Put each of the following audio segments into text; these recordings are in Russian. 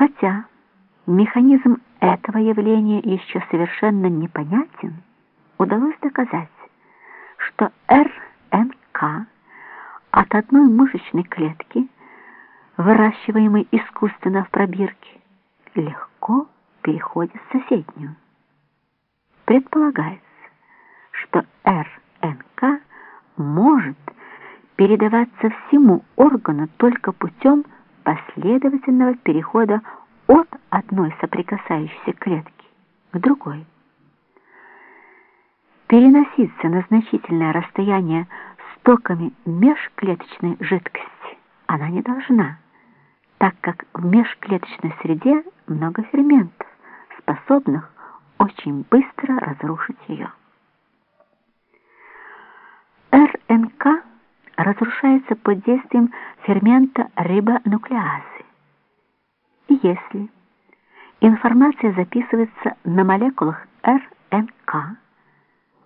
Хотя механизм этого явления еще совершенно непонятен, удалось доказать, что РНК от одной мышечной клетки, выращиваемой искусственно в пробирке, легко переходит в соседнюю. Предполагается, что РНК может передаваться всему органу только путем последовательного перехода от одной соприкасающейся клетки к другой. Переноситься на значительное расстояние стоками межклеточной жидкости она не должна, так как в межклеточной среде много ферментов, способных очень быстро разрушить ее. РНК разрушается под действием фермента рибонуклеазы. И если информация записывается на молекулах РНК,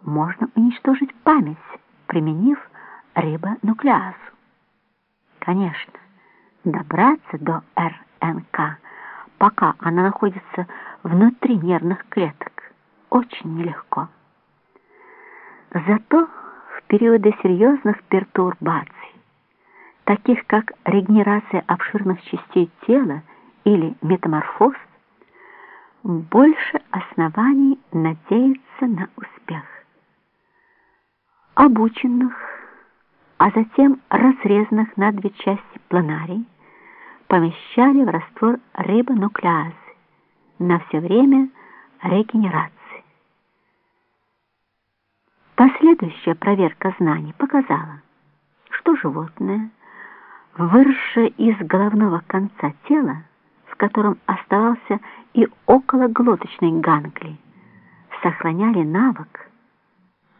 можно уничтожить память, применив рибонуклеазу. Конечно, добраться до РНК, пока она находится внутри нервных клеток, очень нелегко. Зато периоды серьезных пертурбаций, таких как регенерация обширных частей тела или метаморфоз, больше оснований надеяться на успех. Обученных, а затем разрезанных на две части планарий помещали в раствор рибонуклеазы на все время регенерации. Последующая проверка знаний показала, что животное, выросшее из головного конца тела, в котором оставался и окологлоточный ганглий, сохраняли навык,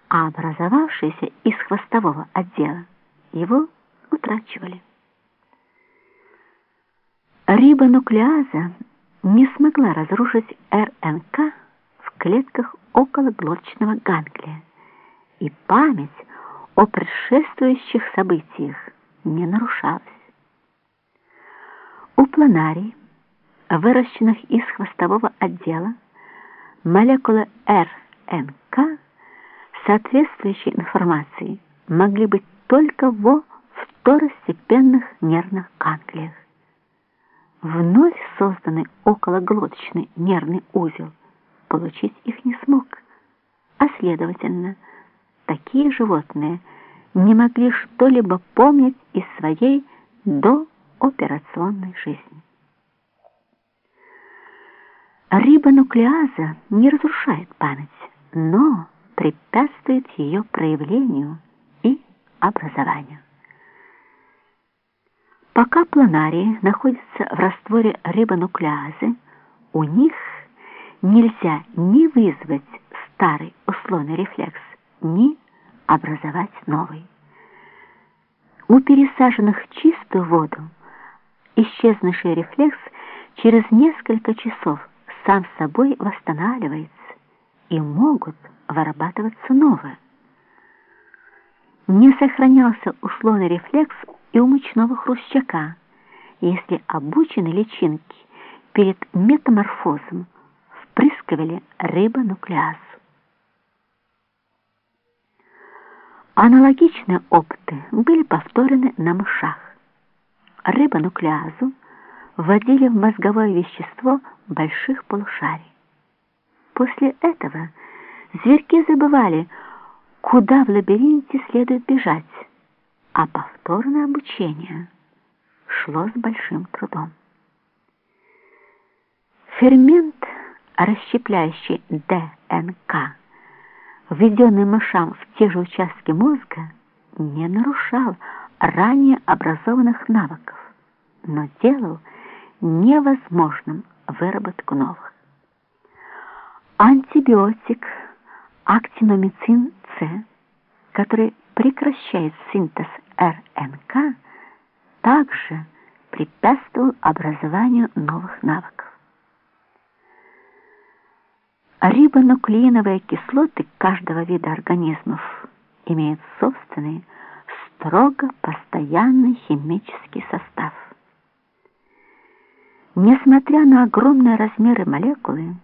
а образовавшиеся из хвостового отдела его утрачивали. Рибонуклеаза не смогла разрушить РНК в клетках окологлоточного ганглия, и память о предшествующих событиях не нарушалась. У планарий выращенных из хвостового отдела, молекулы РНК соответствующей информации могли быть только во второстепенных нервных ганглиях. Вновь созданный окологлоточный нервный узел получить их не смог, а следовательно, такие животные не могли что-либо помнить из своей дооперационной жизни. Рибонуклеаза не разрушает память, но препятствует ее проявлению и образованию. Пока планарии находятся в растворе рибонуклеазы, у них нельзя ни вызвать старый условный рефлекс, ни образовать новый. У пересаженных в чистую воду исчезнувший рефлекс через несколько часов сам собой восстанавливается, и могут вырабатываться новые. Не сохранялся условный рефлекс и у мучного хрущака, если обученные личинки перед метаморфозом впрыскивали рибонуклеазу. Аналогичные опыты были повторены на мышах. Рибонуклеазу вводили в мозговое вещество больших полушарий. После этого зверьки забывали, куда в лабиринте следует бежать, а повторное обучение шло с большим трудом. Фермент, расщепляющий ДНК, введенный мышам в те же участки мозга, не нарушал ранее образованных навыков, но делал невозможным выработку новых. Антибиотик актиномицин С, который прекращает синтез РНК, также препятствовал образованию новых навыков. Рибонуклеиновые кислоты каждого вида организмов имеют собственный, строго постоянный химический состав. Несмотря на огромные размеры молекулы,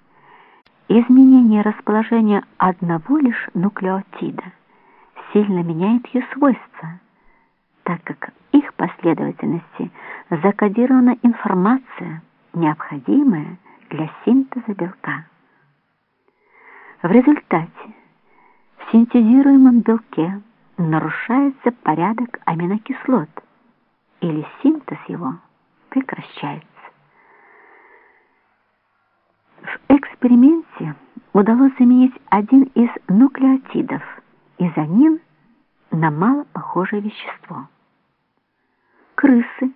изменение расположения одного лишь нуклеотида сильно меняет ее свойства, так как их последовательности закодирована информация, необходимая для синтеза белка. В результате в синтезируемом белке нарушается порядок аминокислот, или синтез его прекращается. В эксперименте удалось заменить один из нуклеотидов изонин на мало похожее вещество. Крысы,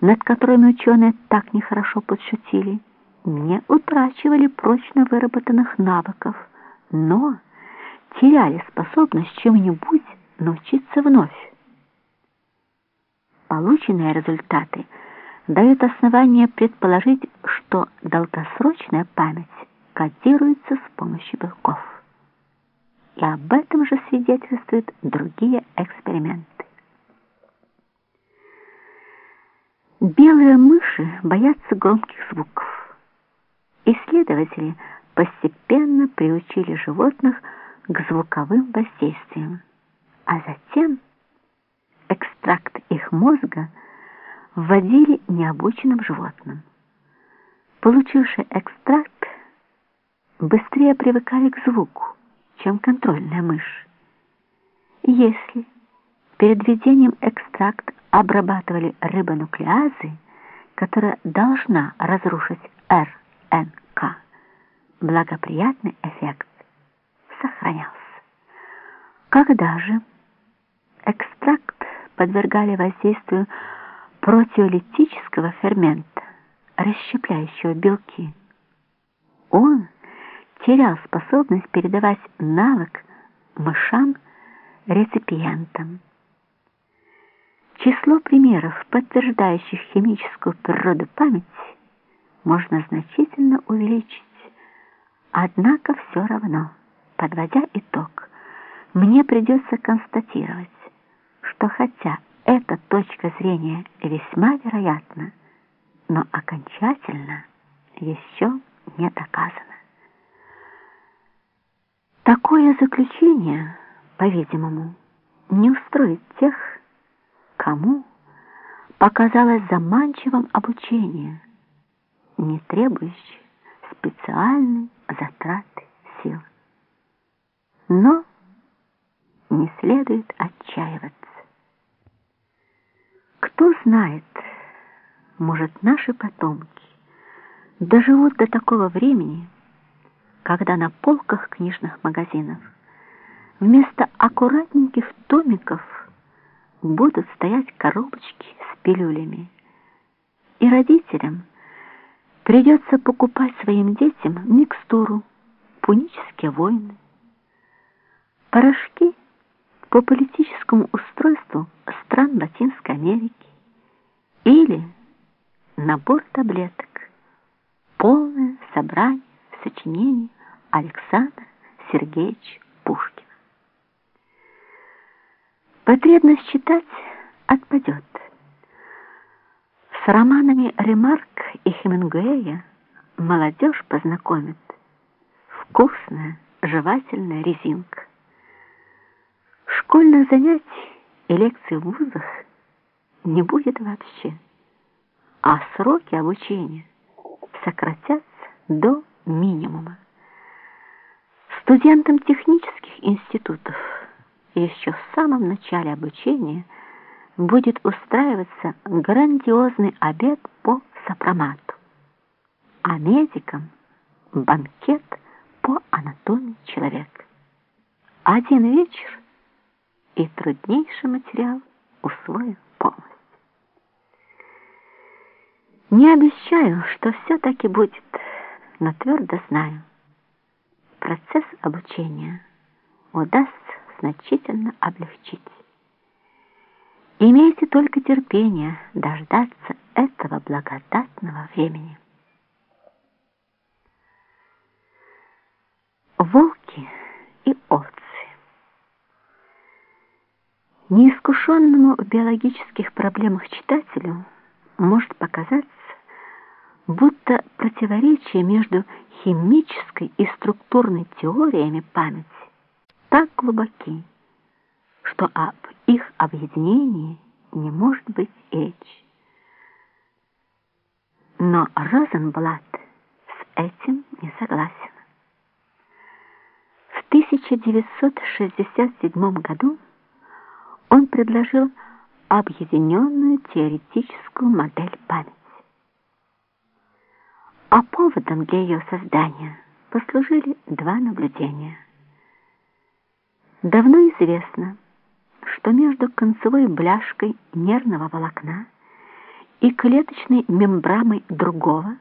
над которыми ученые так нехорошо подшутили, не утрачивали прочно выработанных навыков, но теряли способность чему-нибудь научиться вновь. Полученные результаты дают основание предположить, что долгосрочная память кодируется с помощью белков. И об этом же свидетельствуют другие эксперименты. Белые мыши боятся громких звуков. Исследователи постепенно приучили животных к звуковым воздействиям, а затем экстракт их мозга вводили необученным животным. Получившие экстракт быстрее привыкали к звуку, чем контрольная мышь. Если перед введением экстракт обрабатывали рибонуклеазы, которая должна разрушить РНК, благоприятный эффект сохранялся. Когда же экстракт подвергали воздействию протеолитического фермента, расщепляющего белки, он терял способность передавать навык мышам-реципиентам. Число примеров, подтверждающих химическую природу памяти, можно значительно увеличить. Однако все равно, подводя итог, мне придется констатировать, что хотя эта точка зрения весьма вероятна, но окончательно еще не доказана. Такое заключение, по-видимому, не устроит тех, кому показалось заманчивым обучение, не требующее специальной затраты сил. Но не следует отчаиваться. Кто знает, может, наши потомки доживут до такого времени, когда на полках книжных магазинов вместо аккуратненьких томиков будут стоять коробочки с пилюлями, и родителям придется покупать своим детям микстуру, пунические войны, порошки по политическому устройству стран Латинской Америки или набор таблеток, полное собрание сочинений Александра Сергеевича Пушкина. Потребность читать отпадет. Романами Ремарк и Хемингуэя молодежь познакомит вкусная, жевательная резинка. Школьных занятий и лекций в вузах не будет вообще, а сроки обучения сократятся до минимума. Студентам технических институтов еще в самом начале обучения будет устраиваться грандиозный обед по сопромату, а медикам – банкет по анатомии человека. Один вечер и труднейший материал усвоен полностью. Не обещаю, что все-таки будет, но твердо знаю, процесс обучения удастся значительно облегчить. Имейте только терпение дождаться этого благодатного времени. Волки и овцы. Неискушенному в биологических проблемах читателю может показаться, будто противоречия между химической и структурной теориями памяти так глубоки, что об их объединении не может быть речи. Но Розенблат с этим не согласен. В 1967 году он предложил объединенную теоретическую модель памяти. А поводом для ее создания послужили два наблюдения. Давно известно, что между концевой бляшкой нервного волокна и клеточной мембраной другого,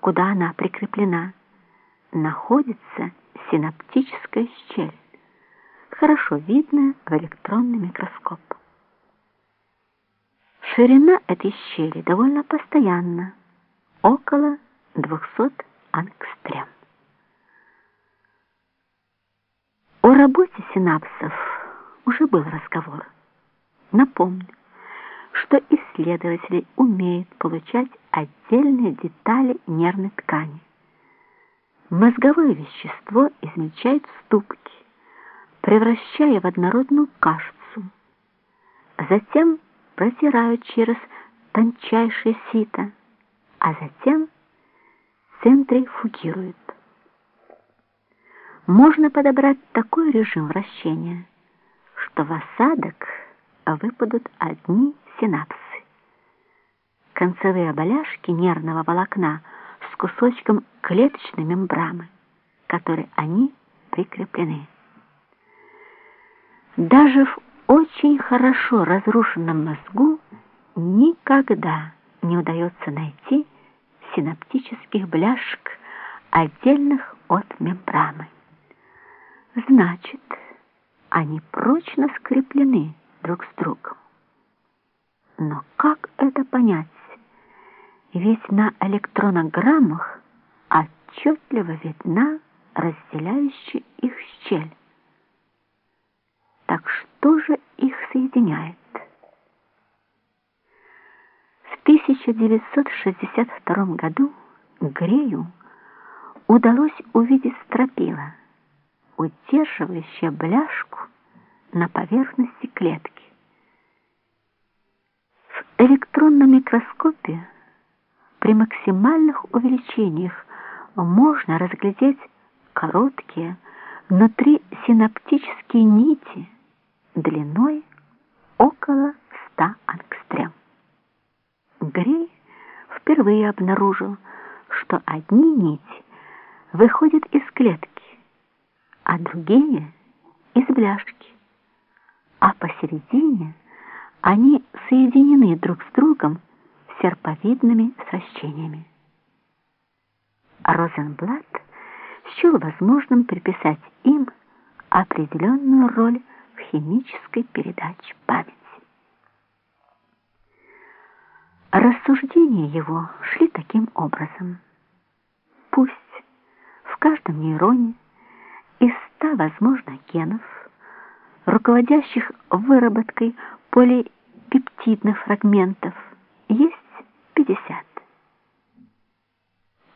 куда она прикреплена, находится синаптическая щель, хорошо видная в электронный микроскоп. Ширина этой щели довольно постоянна, около 200 ангстрем. О работе синапсов уже был разговор. Напомню, что исследователи умеют получать отдельные детали нервной ткани. Мозговое вещество измельчает ступки, превращая в однородную кашицу. Затем протирают через тончайшее сито, а затем центрифугируют. Можно подобрать такой режим вращения, что в осадок выпадут одни синапсы. Концевые оболяшки нервного волокна с кусочком клеточной мембраны, которой они прикреплены. Даже в очень хорошо разрушенном мозгу никогда не удается найти синаптических бляшек, отдельных от мембраны. Значит, они прочно скреплены друг с другом. Но как это понять? Ведь на электронограммах отчетливо видна разделяющая их щель. Так что же их соединяет? В 1962 году Грею удалось увидеть стропила, удерживающее бляшку на поверхности клетки. В электронном микроскопе при максимальных увеличениях можно разглядеть короткие внутри синаптические нити длиной около 100 ангстрем. Грей впервые обнаружил, что одни нити выходят из клетки, а другие — из бляшки, а посередине они соединены друг с другом серповидными сращениями. Розенблат счел возможным приписать им определенную роль в химической передаче памяти. Рассуждения его шли таким образом. Пусть в каждом нейроне из ста возможных генов, руководящих выработкой полипептидных фрагментов, есть 50.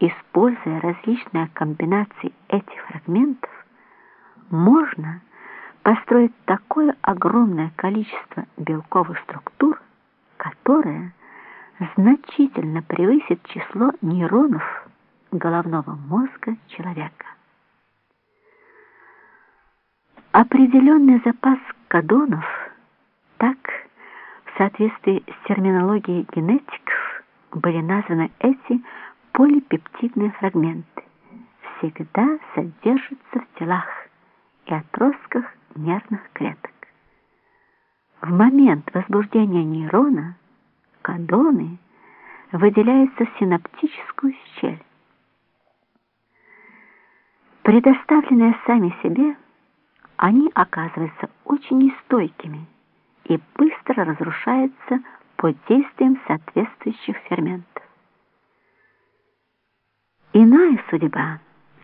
Используя различные комбинации этих фрагментов, можно построить такое огромное количество белковых структур, которое значительно превысит число нейронов головного мозга человека. Определенный запас кадонов, так, в соответствии с терминологией генетиков, были названы эти полипептидные фрагменты, всегда содержатся в телах и отростках нервных клеток. В момент возбуждения нейрона кадоны выделяются в синаптическую щель. Предоставленные сами себе, они оказываются очень нестойкими и быстро разрушаются под действием соответствующих ферментов. Иная судьба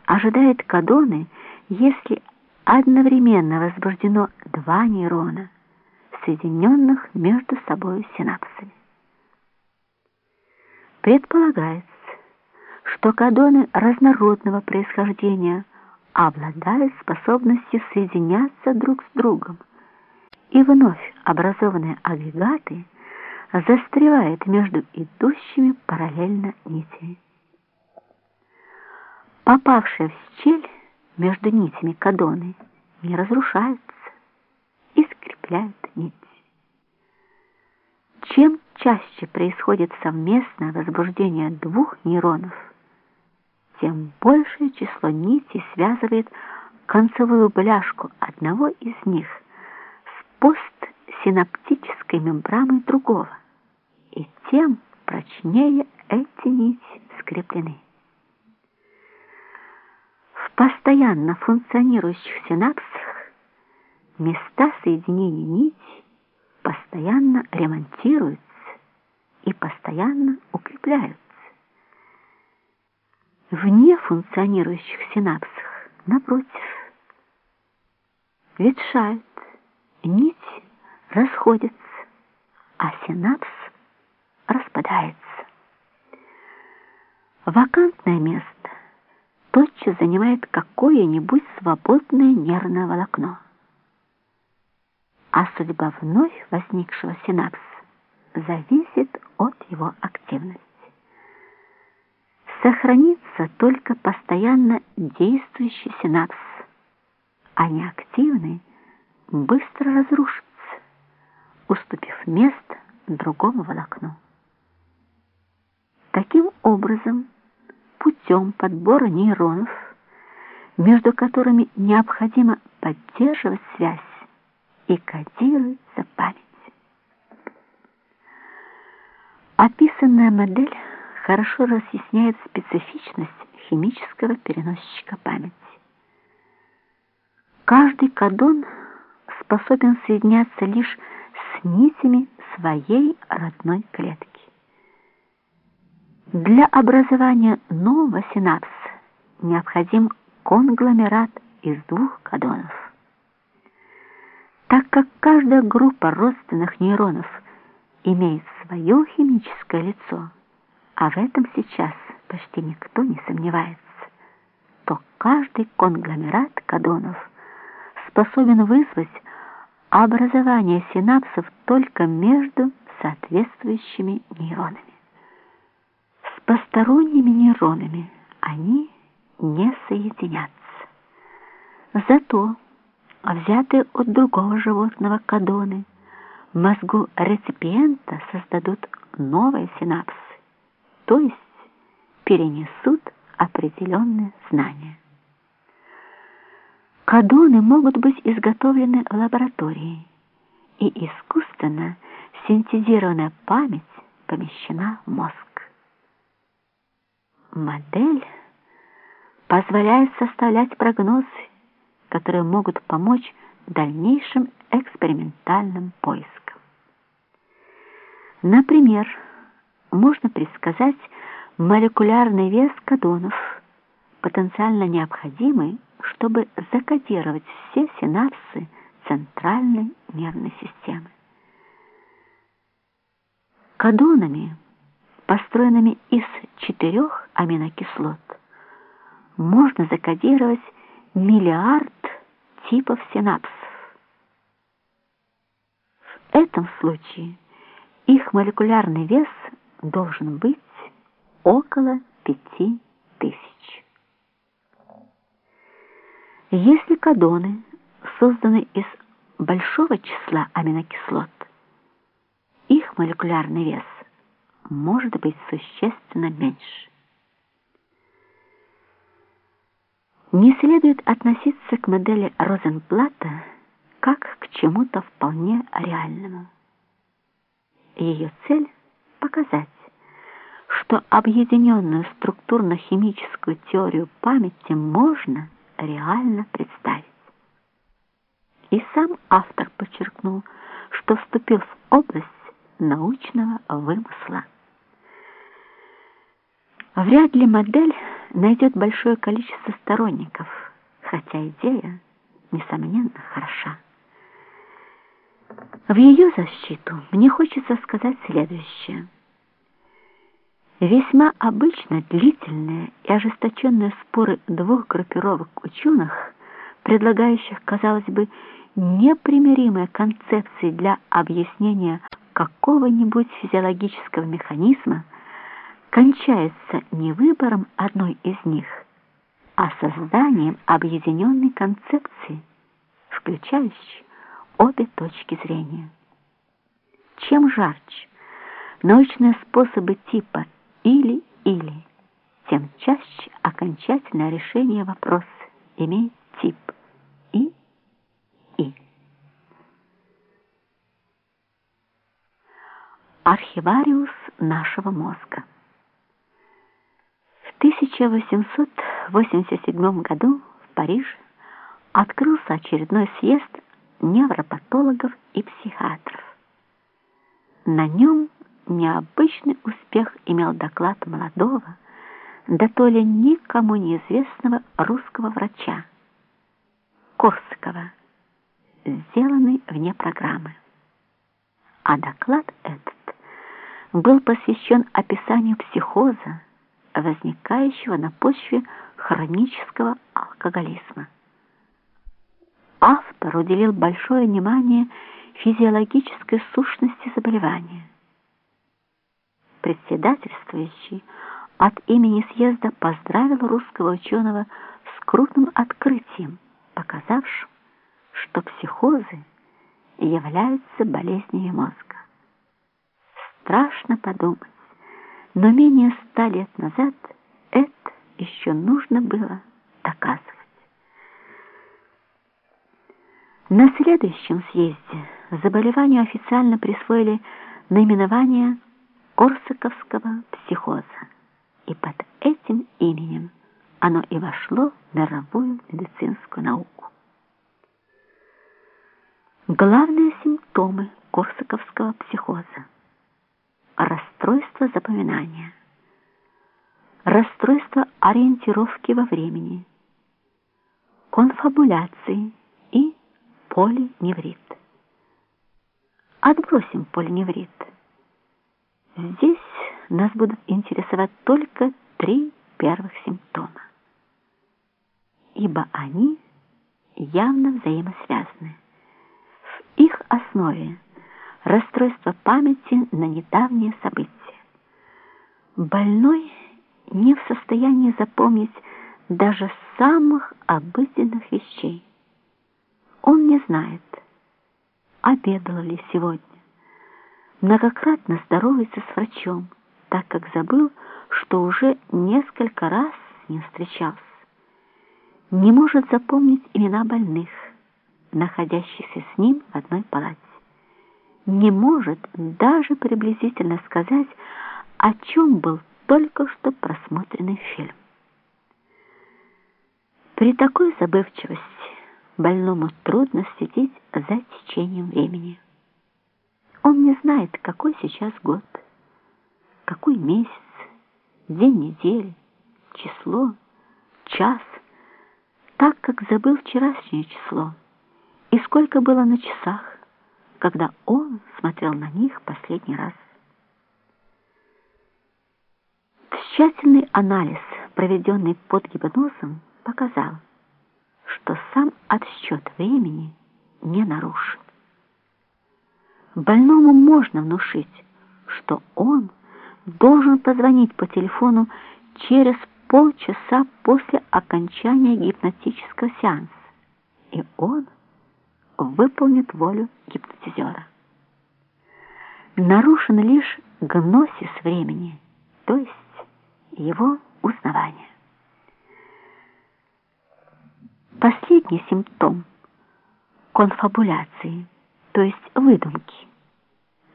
ожидает кадоны, если одновременно возбуждено два нейрона, соединенных между собой синапсами. Предполагается, что кадоны разнородного происхождения обладают способностью соединяться друг с другом, и вновь образованные агрегаты застревают между идущими параллельно нитями. Попавшие в щель между нитями кадоны не разрушаются и скрепляют нить. Чем чаще происходит совместное возбуждение двух нейронов, тем большее число нитей связывает концевую бляшку одного из них с постсинаптической мембраной другого, и тем прочнее эти нити скреплены. В постоянно функционирующих синапсах места соединения нитей постоянно ремонтируются и постоянно укрепляются. В нефункционирующих синапсах, напротив, ветшают, нить расходится, а синапс распадается. Вакантное место тотчас занимает какое-нибудь свободное нервное волокно. А судьба вновь возникшего синапса зависит от его активности. Сохранится только постоянно действующий синапс, а неактивный быстро разрушится, уступив место другому волокну. Таким образом, путем подбора нейронов, между которыми необходимо поддерживать связь, и кодируется память. Описанная модель хорошо разъясняет специфичность химического переносчика памяти. Каждый кадон способен соединяться лишь с нитями своей родной клетки. Для образования нового синапса необходим конгломерат из двух кадонов. Так как каждая группа родственных нейронов имеет свое химическое лицо, а в этом сейчас почти никто не сомневается, то каждый конгломерат кадонов способен вызвать образование синапсов только между соответствующими нейронами. С посторонними нейронами они не соединятся. Зато взятые от другого животного кадоны – мозгу реципиента создадут новые синапсы, то есть перенесут определенные знания. Кадоны могут быть изготовлены в лаборатории, и искусственно синтезированная память помещена в мозг. Модель позволяет составлять прогнозы, которые могут помочь дальнейшим экспериментальным поискам. Например, можно предсказать молекулярный вес кадонов, потенциально необходимый, чтобы закодировать все синапсы центральной нервной системы. Кадонами, построенными из четырех аминокислот, можно закодировать миллиард типов синапсов. В этом случае их молекулярный вес должен быть около пяти тысяч. Если кадоны созданы из большого числа аминокислот, их молекулярный вес может быть существенно меньше. Не следует относиться к модели Розенплата как к чему-то вполне реальному. Ее цель — показать, что объединенную структурно-химическую теорию памяти можно реально представить. И сам автор подчеркнул, что вступил в область научного вымысла. Вряд ли модель найдет большое количество сторонников, хотя идея, несомненно, хороша. В ее защиту мне хочется сказать следующее. Весьма обычно длительные и ожесточенные споры двух группировок ученых, предлагающих, казалось бы, непримиримые концепции для объяснения какого-нибудь физиологического механизма, кончается не выбором одной из них, а созданием объединенной концепции, включающей обе точки зрения. Чем жарче научные способы типа или-или, тем чаще окончательное решение вопроса имеет тип и-и. Архивариус нашего мозга. В 1887 году в Париже открылся очередной съезд невропатологов и психиатров. На нем необычный успех имел доклад молодого, да то ли никому неизвестного русского врача, Корсакова, сделанный вне программы. А доклад этот был посвящен описанию психоза, возникающего на почве хронического алкоголизма. Автор уделил большое внимание физиологической сущности заболевания – председательствующий от имени съезда поздравил русского ученого с крупным открытием, показавшим, что психозы являются болезнями мозга. Страшно подумать, но менее ста лет назад это еще нужно было доказывать. На следующем съезде заболеванию официально присвоили наименование корсаковского психоза, и под этим именем оно и вошло в мировую медицинскую науку. Главные симптомы корсаковского психоза – расстройство запоминания, расстройство ориентировки во времени, конфабуляции и полиневрит. Отбросим полиневрит – Здесь нас будут интересовать только три первых симптома, ибо они явно взаимосвязаны. В их основе расстройство памяти на недавние события. Больной не в состоянии запомнить даже самых обыденных вещей. Он не знает, обедал ли сегодня, многократно здоровается с врачом, так как забыл, что уже несколько раз с ним встречался. Не может запомнить имена больных, находящихся с ним в одной палате. Не может даже приблизительно сказать, о чем был только что просмотренный фильм. При такой забывчивости больному трудно следить за течением времени. Он не знает, какой сейчас год, какой месяц, день недели, число, час, так как забыл вчерашнее число и сколько было на часах, когда он смотрел на них последний раз. Тщательный анализ, проведенный под гипнозом, показал, что сам отсчет времени не нарушен. Больному можно внушить, что он должен позвонить по телефону через полчаса после окончания гипнотического сеанса, и он выполнит волю гипнотизера. Нарушен лишь гносис времени, то есть его узнавание. Последний симптом конфабуляции – то есть выдумки,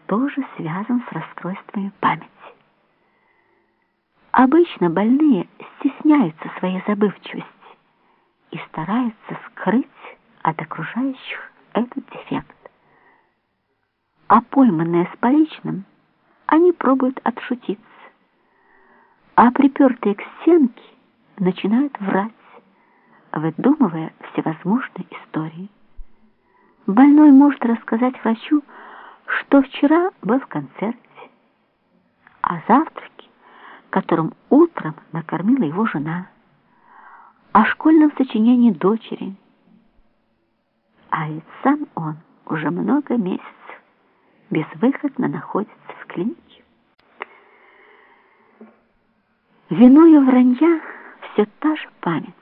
тоже связан с расстройствами памяти. Обычно больные стесняются своей забывчивости и стараются скрыть от окружающих этот дефект. А пойманные с поличным, они пробуют отшутиться, а припертые к стенке начинают врать, выдумывая всевозможные истории. Больной может рассказать врачу, что вчера был в концерте, а завтраки которым утром накормила его жена, о школьном сочинении дочери. А ведь сам он уже много месяцев безвыходно находится в клинике. Виною вранья все та же память.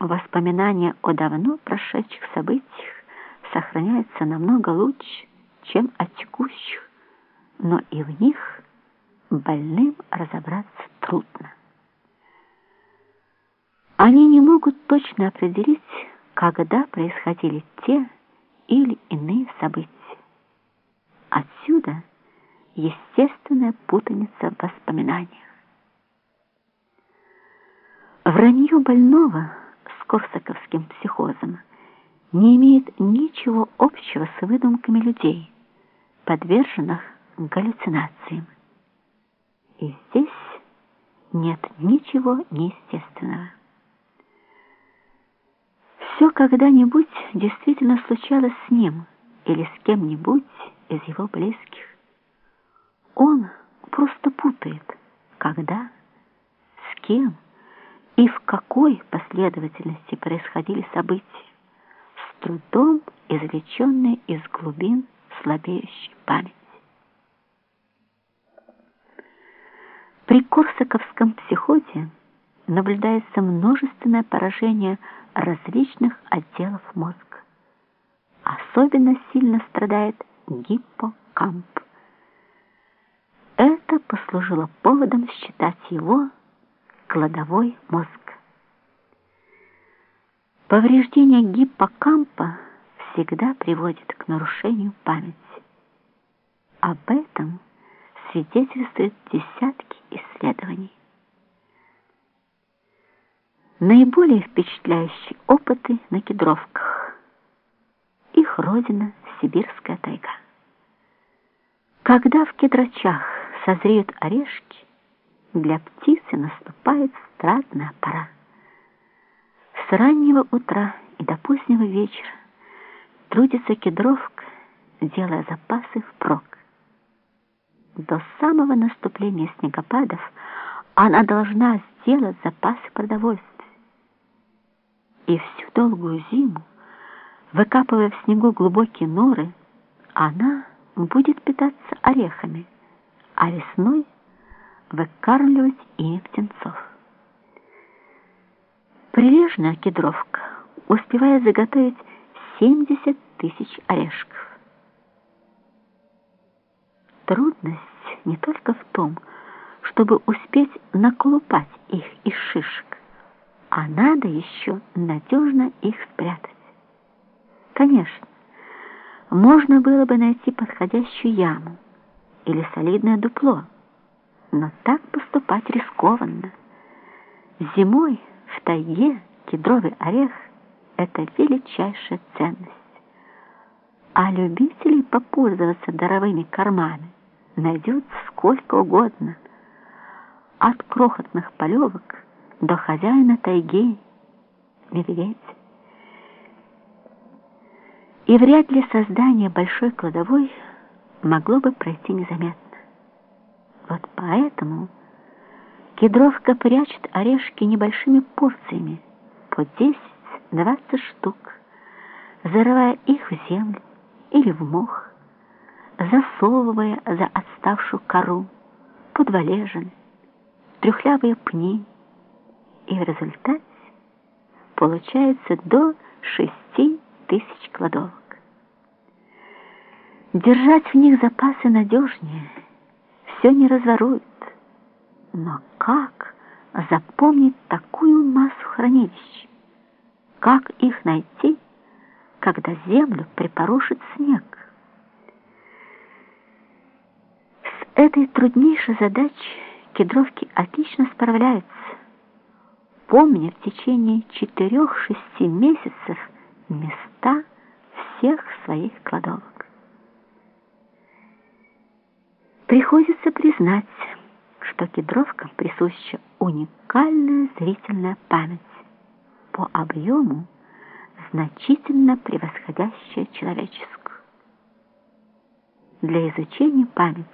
Воспоминания о давно прошедших событиях сохраняются намного лучше, чем о текущих, но и в них больным разобраться трудно. Они не могут точно определить, когда происходили те или иные события. Отсюда естественная путаница в воспоминаниях. Вранье больного корсаковским психозом не имеет ничего общего с выдумками людей, подверженных галлюцинациям. И здесь нет ничего неестественного. Все когда-нибудь действительно случалось с ним или с кем-нибудь из его близких. Он просто путает, когда, с кем и в какой последовательности происходили события, с трудом извлеченные из глубин слабеющей памяти. При корсаковском психозе наблюдается множественное поражение различных отделов мозга. Особенно сильно страдает гиппокамп. Это послужило поводом считать его кладовой мозг. Повреждение гиппокампа всегда приводит к нарушению памяти. Об этом свидетельствуют десятки исследований. Наиболее впечатляющие опыты на кедровках. Их родина — сибирская тайга. Когда в кедрачах созреют орешки, для птицы наступает страдная пора. С раннего утра и до позднего вечера трудится кедровка, делая запасы впрок. До самого наступления снегопадов она должна сделать запасы продовольствия. И всю долгую зиму, выкапывая в снегу глубокие норы, она будет питаться орехами, а весной выкармливать ими птенцов. Прилежная кедровка успевает заготовить 70 тысяч орешков. Трудность не только в том, чтобы успеть наколупать их из шишек, а надо еще надежно их спрятать. Конечно, можно было бы найти подходящую яму или солидное дупло, но так поступать рискованно. Зимой в тайге кедровый орех — это величайшая ценность. А любителей попользоваться даровыми кормами найдется сколько угодно. От крохотных полевок до хозяина тайги, медведь. И вряд ли создание большой кладовой могло бы пройти незаметно. Вот поэтому кедровка прячет орешки небольшими порциями, по 10-20 штук, зарывая их в землю или в мох, засовывая за отставшую кору под валежины, трюхлявые пни, и в результате получается до шести тысяч кладовок. Держать в них запасы надежнее, все не разворует. Но как запомнить такую массу хранилищ? Как их найти, когда землю припорошит снег? этой труднейшей задачей кедровки отлично справляются, помня в течение четырех-шести месяцев места всех своих кладовок. Приходится признать, что кедровкам присуща уникальная зрительная память по объему, значительно превосходящая человеческую. Для изучения памяти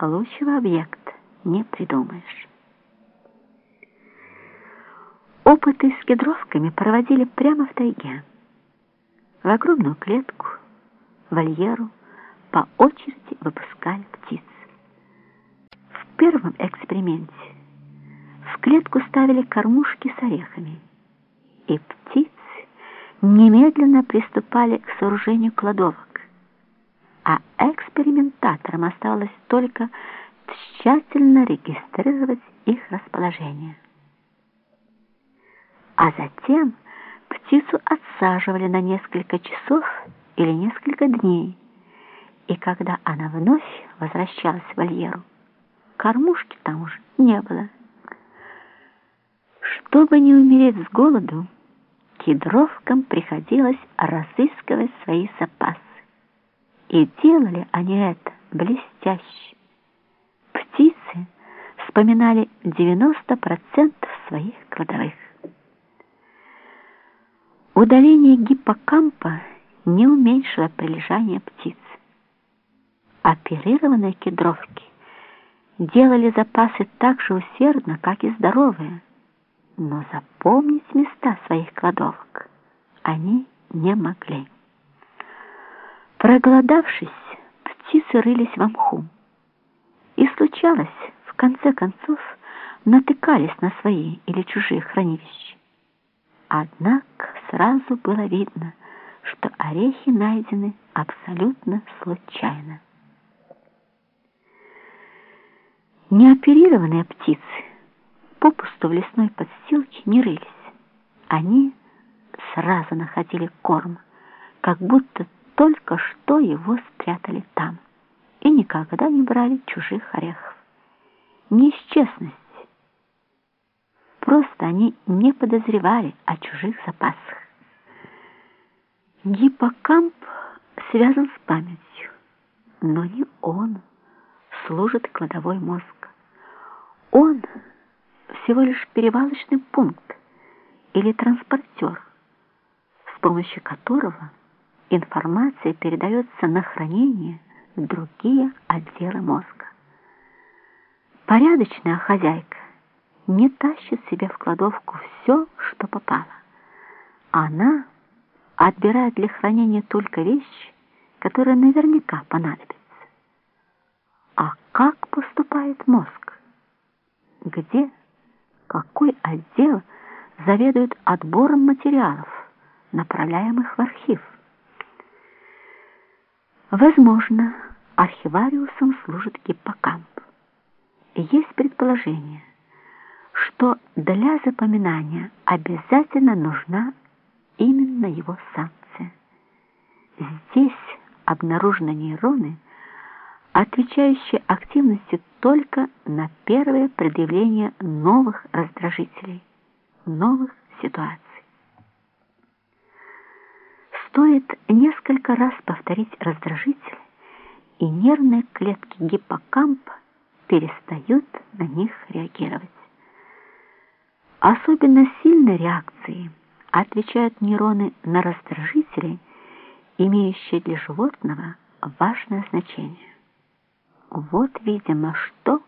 лучшего объекта не придумаешь. Опыты с кедровками проводили прямо в тайге. В огромную клетку, вольеру, по очереди выпускали птиц. В первом эксперименте в клетку ставили кормушки с орехами, и птицы немедленно приступали к сооружению кладовок, а экспериментаторам оставалось только тщательно регистрировать их расположение. А затем птицу отсаживали на несколько часов или несколько дней, и когда она вновь возвращалась в вольеру, кормушки там уже не было. Чтобы не умереть с голоду, кедровкам приходилось разыскивать свои запасы. И делали они это блестяще. Птицы вспоминали 90% своих кладовых. Удаление гиппокампа не уменьшило прилежание птиц. Оперированные кедровки делали запасы так же усердно, как и здоровые, но запомнить места своих кладовок они не могли. Проголодавшись, птицы рылись в мху. И случалось, в конце концов, натыкались на свои или чужие хранилища. Однако сразу было видно, что орехи найдены абсолютно случайно. Неоперированные птицы попусту в лесной подстилке не рылись. Они сразу находили корм, как будто только что его спрятали там, и никогда не брали чужих орехов. Не из. Просто они не подозревали о чужих запасах. Гиппокамп связан с памятью, но не он служит кладовой мозг. Он всего лишь перевалочный пункт или транспортер, с помощью которого информация передается на хранение в другие отделы мозга. Порядочная хозяйка не тащит себе в кладовку все, что попало. Она отбирает для хранения только вещи, которые наверняка понадобятся. Как поступает мозг? Где какой отдел заведует отбором материалов, направляемых в архив. Возможно, архивариусом служит гиппокамп. Есть предположение, что для запоминания обязательно нужна именно его санкция. Здесь обнаружены нейроны, отвечающие активности только на первое предъявление новых раздражителей, новых ситуаций. Стоит несколько раз повторить раздражитель, и нервные клетки гиппокампа перестают на них реагировать. Особенно сильной реакцией отвечают нейроны на раздражители, имеющие для животного важное значение. Вот, видимо, что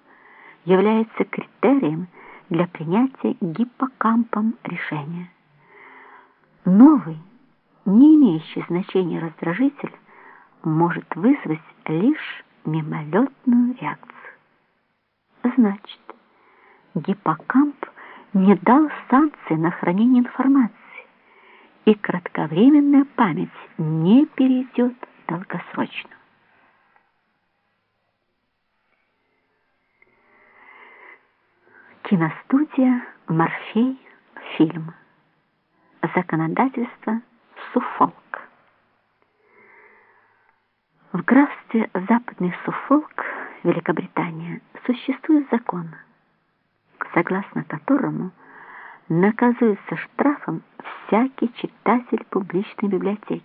является критерием для принятия гиппокампом решения. Новый, не имеющий значения раздражитель может вызвать лишь мимолетную реакцию. Значит, гиппокамп не дал санкции на хранение информации, и кратковременная память не перейдет в Киностудия «Морфей. Фильм». Законодательство Суфолк. В графстве Западный Суфолк, Великобритания, существует закон, согласно которому наказывается штрафом всякий читатель публичной библиотеки,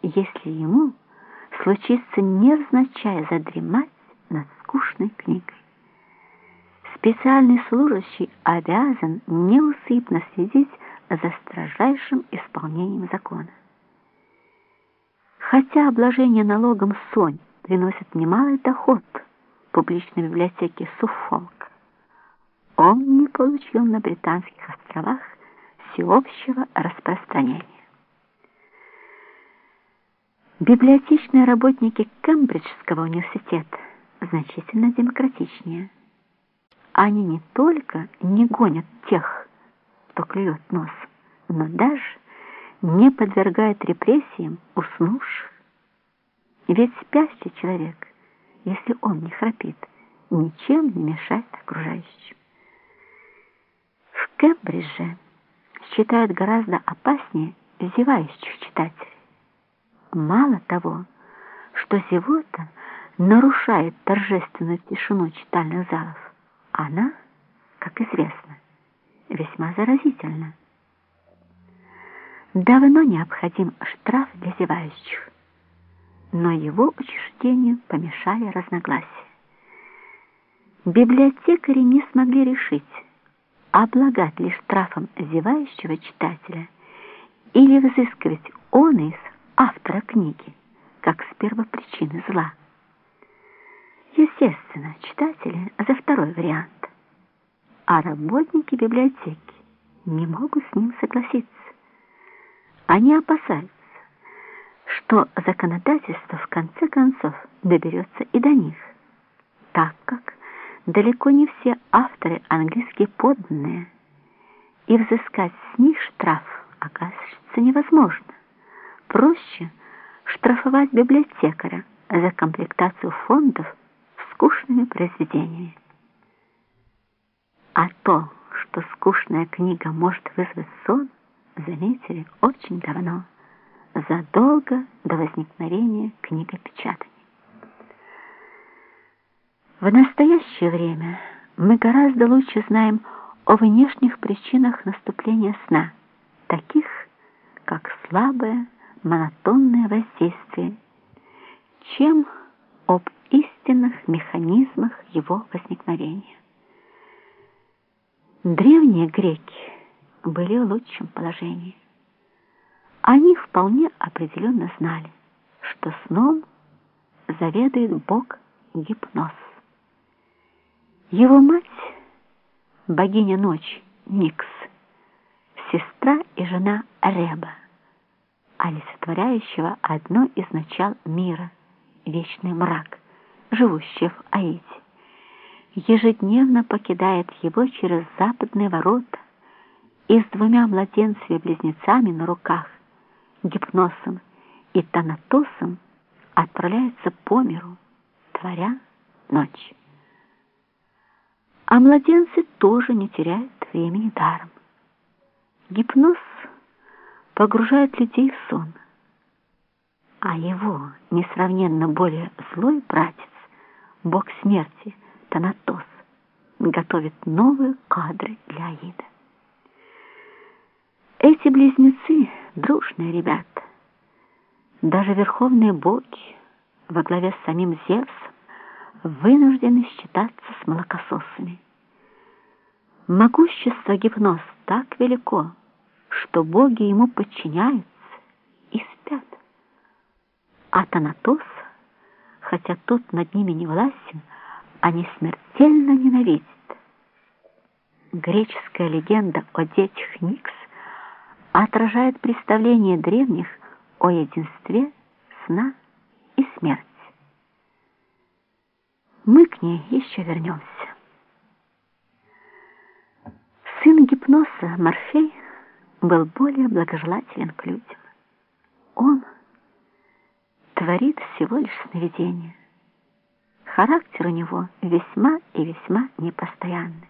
если ему случится невзначай задремать над скучной книгой специальный служащий обязан неусыпно следить за строжайшим исполнением закона. Хотя обложение налогом сонь приносит немалый доход, публичной библиотеки Суффолк, он не получил на Британских островах всеобщего распространения. Библиотечные работники Кембриджского университета значительно демократичнее. Они не только не гонят тех, кто клюет нос, но даже не подвергают репрессиям уснувших. Ведь спящий человек, если он не храпит, ничем не мешает окружающим. В Кембридже считают гораздо опаснее зевающих читателей. Мало того, что зевота нарушает торжественную тишину читальных залов, она, как известно, весьма заразительна. Давно необходим штраф для зевающих, но его учреждению помешали разногласия. Библиотекари не смогли решить, облагать ли штрафом зевающего читателя или взыскивать он из автора книги, как с первопричины зла. Естественно, читатели за второй вариант, а работники библиотеки не могут с ним согласиться. Они опасаются, что законодательство в конце концов доберется и до них, так как далеко не все авторы английские подданные, и взыскать с них штраф оказывается невозможно. Проще штрафовать библиотекаря за комплектацию фондов скучными произведениями. А то, что скучная книга может вызвать сон, заметили очень давно, задолго до возникновения книгопечатания. В настоящее время мы гораздо лучше знаем о внешних причинах наступления сна, таких как слабое, монотонное воздействие, чем об истинных механизмах его возникновения. Древние греки были в лучшем положении. Они вполне определенно знали, что сном заведует бог гипноз. Его мать, богиня ночи, Никс, сестра и жена Реба, олицетворяющего одно из начал мира, вечный мрак, живущий в Аиде, ежедневно покидает его через западные ворота и с двумя младенцами-близнецами на руках, гипносом и танатосом отправляется по миру, творя ночь. А младенцы тоже не теряют времени даром. Гипноз погружает людей в сон, а его несравненно более злой братец, бог смерти, Танатос, готовит новые кадры для Аида. Эти близнецы — дружные ребята. Даже верховные боги во главе с самим Зевсом вынуждены считаться с молокососами. Могущество гипноз так велико, что боги ему подчиняются и спят. А Танатос, хотя тот над ними не властен, они смертельно ненавидят. Греческая легенда о детях Никс отражает представление древних о единстве сна и смерти. Мы к ней еще вернемся. Сын гипноза Морфей был более благожелателен к людям. Он творит всего лишь сновидение. Характер у него весьма и весьма непостоянный.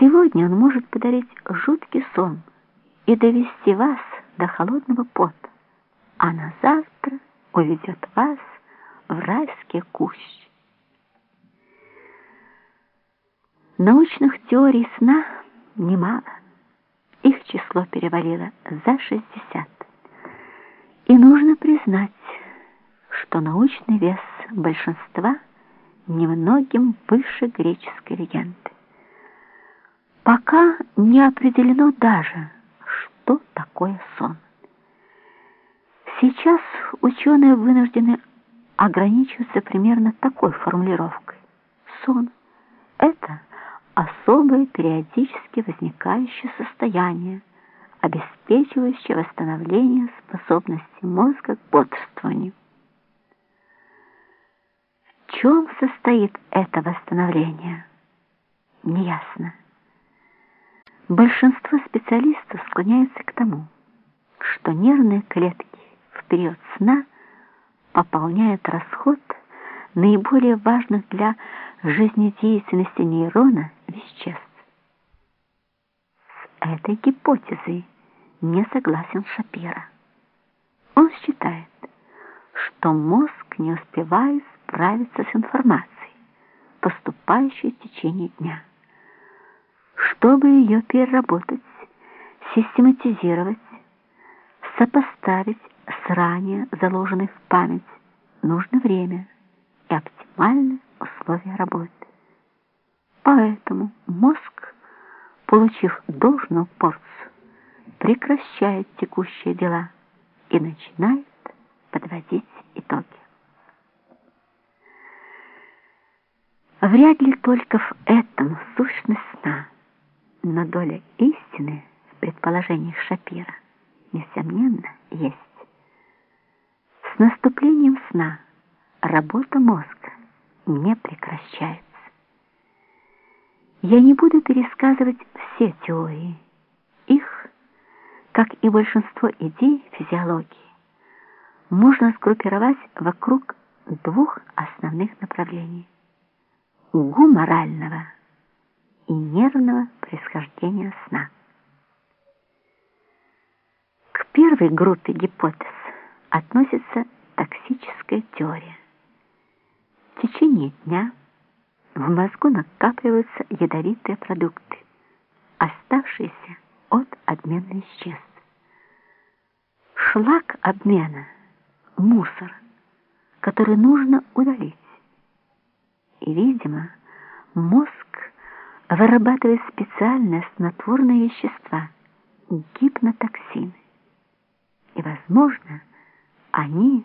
Сегодня он может подарить жуткий сон и довести вас до холодного пота, а на завтра уведет вас в райские кущи. Научных теорий сна немало. Их число перевалило за 60. И нужно признать, что научный вес большинства немногим выше греческой легенды. Пока не определено даже, что такое сон. Сейчас ученые вынуждены ограничиваются примерно такой формулировкой. Сон – это особое периодически возникающее состояние, обеспечивающее восстановление способности мозга к бодрствованию. В чем состоит это восстановление? Неясно. Большинство специалистов склоняются к тому, что нервные клетки в период сна пополняют расход наиболее важных для жизнедеятельности нейрона веществ. С этой гипотезой не согласен Шапира. Он считает, что мозг не успевает справиться с информацией, поступающей в течение дня. Чтобы ее переработать, систематизировать, сопоставить с ранее заложенной в память, нужно время и оптимальные условия работы. Поэтому мозг, получив должную порцию, прекращает текущие дела и начинает подводить итоги. Вряд ли только в этом сущность сна, но доля истины в предположениях Шапира, несомненно, есть. С наступлением сна работа мозга не прекращается. Я не буду пересказывать все теории. Как и большинство идей физиологии, можно сгруппировать вокруг двух основных направлений – гуморального и нервного происхождения сна. К первой группе гипотез относится токсическая теория. В течение дня – в мозгу накапливаются ядовитые продукты, оставшиеся от обмена веществ. Шлак обмена – мусор, который нужно удалить. И, видимо, мозг вырабатывает специальные снотворные вещества – гипнотоксины. И, возможно, они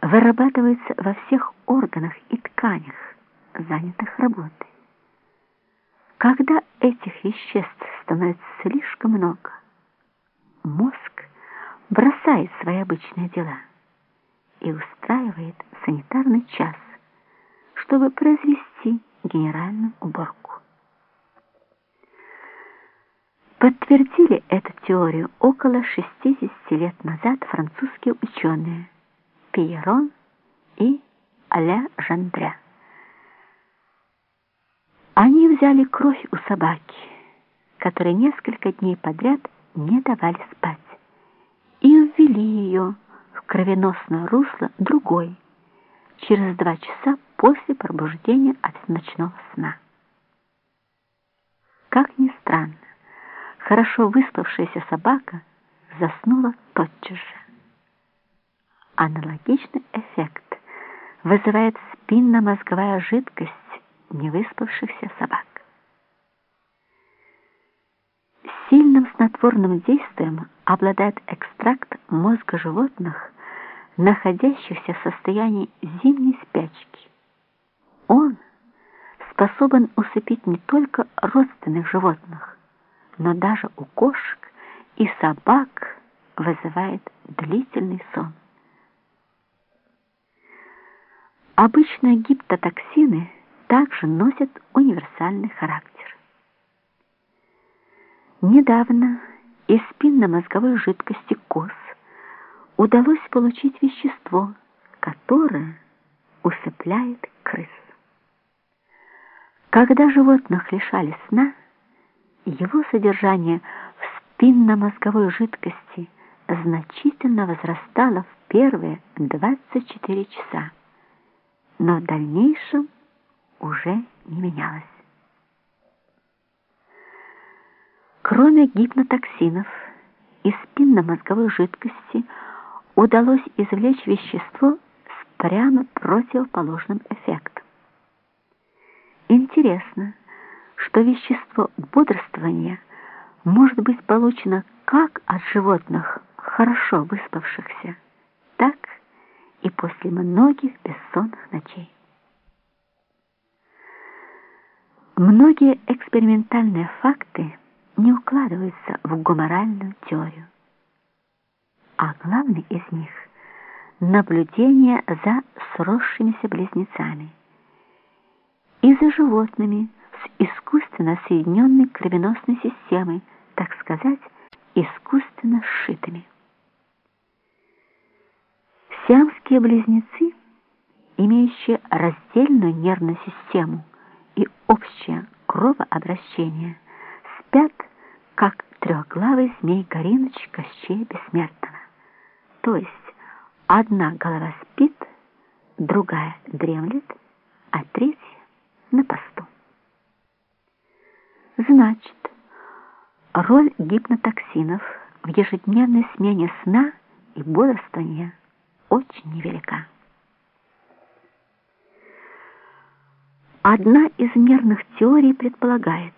вырабатываются во всех органах и тканях, занятых работой. Когда этих веществ становится слишком много, мозг бросает свои обычные дела и устраивает санитарный час, чтобы произвести генеральную уборку. Подтвердили эту теорию около 60 лет назад французские ученые Пьерон и Аля Жандря. Они взяли кровь у собаки, которой несколько дней подряд не давали спать, и ввели ее в кровеносное русло другой, через два часа после пробуждения от ночного сна. Как ни странно, хорошо выспавшаяся собака заснула тотчас же. Аналогичный эффект вызывает спинномозговая жидкость, невыспавшихся собак. Сильным снотворным действием обладает экстракт мозга животных, находящихся в состоянии зимней спячки. Он способен усыпить не только родственных животных, но даже у кошек и собак вызывает длительный сон. Обычно гиптотоксины – также носят универсальный характер. Недавно из спинномозговой жидкости коз удалось получить вещество, которое усыпляет крыс. Когда животных лишали сна, его содержание в спинномозговой жидкости значительно возрастало в первые 24 часа, но в дальнейшем уже не менялось. Кроме гипнотоксинов из спинномозговой жидкости удалось извлечь вещество с прямо противоположным эффектом. Интересно, что вещество бодрствования может быть получено как от животных, хорошо выспавшихся, так и после многих бессонных ночей. Многие экспериментальные факты не укладываются в гуморальную теорию. А главный из них — наблюдение за сросшимися близнецами и за животными с искусственно соединенной кровеносной системой, так сказать, искусственно сшитыми. Сиамские близнецы, имеющие раздельную нервную систему и общее кровообращение, спят, как трехглавый змей Горыныч Кощея Бессмертного. То есть одна голова спит, другая дремлет, а третья на посту. Значит, роль гипнотоксинов в ежедневной смене сна и бодрствования очень невелика. Одна из нервных теорий предполагает,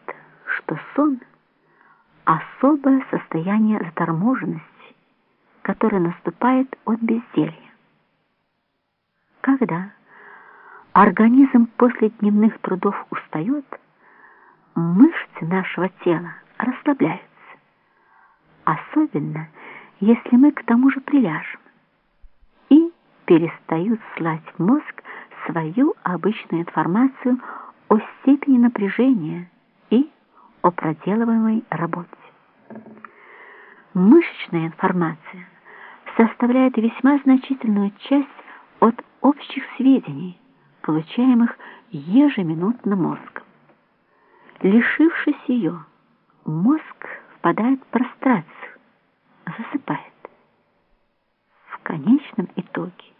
что сон – особое состояние заторможенности, которое наступает от безделья. Когда организм после дневных трудов устает, мышцы нашего тела расслабляются, особенно если мы к тому же приляжем, и перестают слать в мозг свою обычную информацию о степени напряжения о проделываемой работе. Мышечная информация составляет весьма значительную часть от общих сведений, получаемых ежеминутно мозгом. Лишившись ее, мозг впадает в прострацию, засыпает. В конечном итоге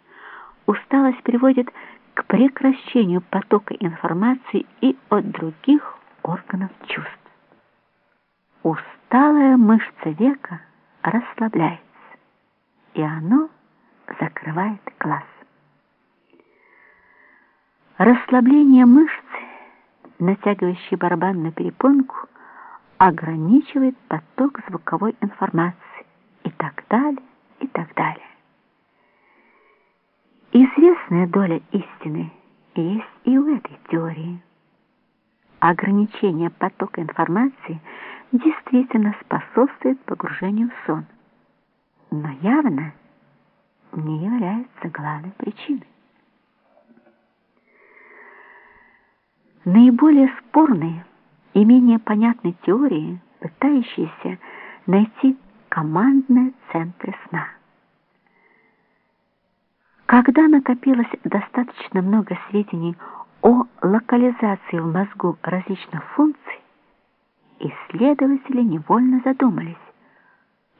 усталость приводит к прекращению потока информации и от других органов чувств. Усталая мышца века расслабляется, и оно закрывает глаз. Расслабление мышцы, натягивающей барабанную перепонку, ограничивает поток звуковой информации и так далее, и так далее. Известная доля истины есть и у этой теории. Ограничение потока информации действительно способствует погружению в сон, но явно не является главной причиной. Наиболее спорные и менее понятные теории, пытающиеся найти командные центры сна. Когда накопилось достаточно много сведений о локализации в мозгу различных функций, исследователи невольно задумались,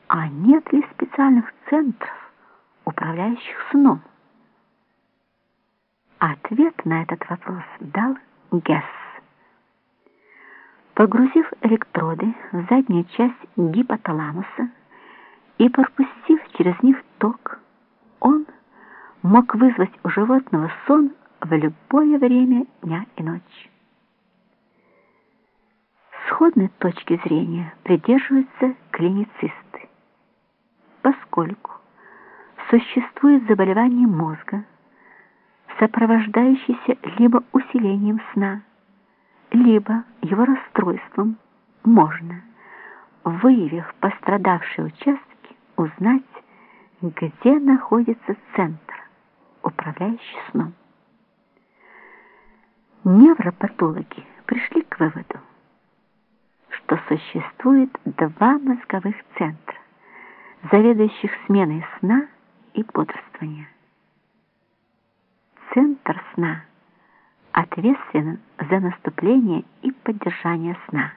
а нет ли специальных центров, управляющих сном? Ответ на этот вопрос дал Гесс. Погрузив электроды в заднюю часть гипоталамуса и пропустив через них ток, он мог вызвать у животного сон в любое время дня и ночи. Сходной точки зрения придерживаются клиницисты, поскольку существует заболевание мозга, сопровождающийся либо усилением сна, либо его расстройством, можно, выявив пострадавшие участки, узнать, где находится центр, управляющий сном. Невропатологи пришли к выводу, что существует два мозговых центра, заведующих сменой сна и бодрствования центр сна ответственен за наступление и поддержание сна.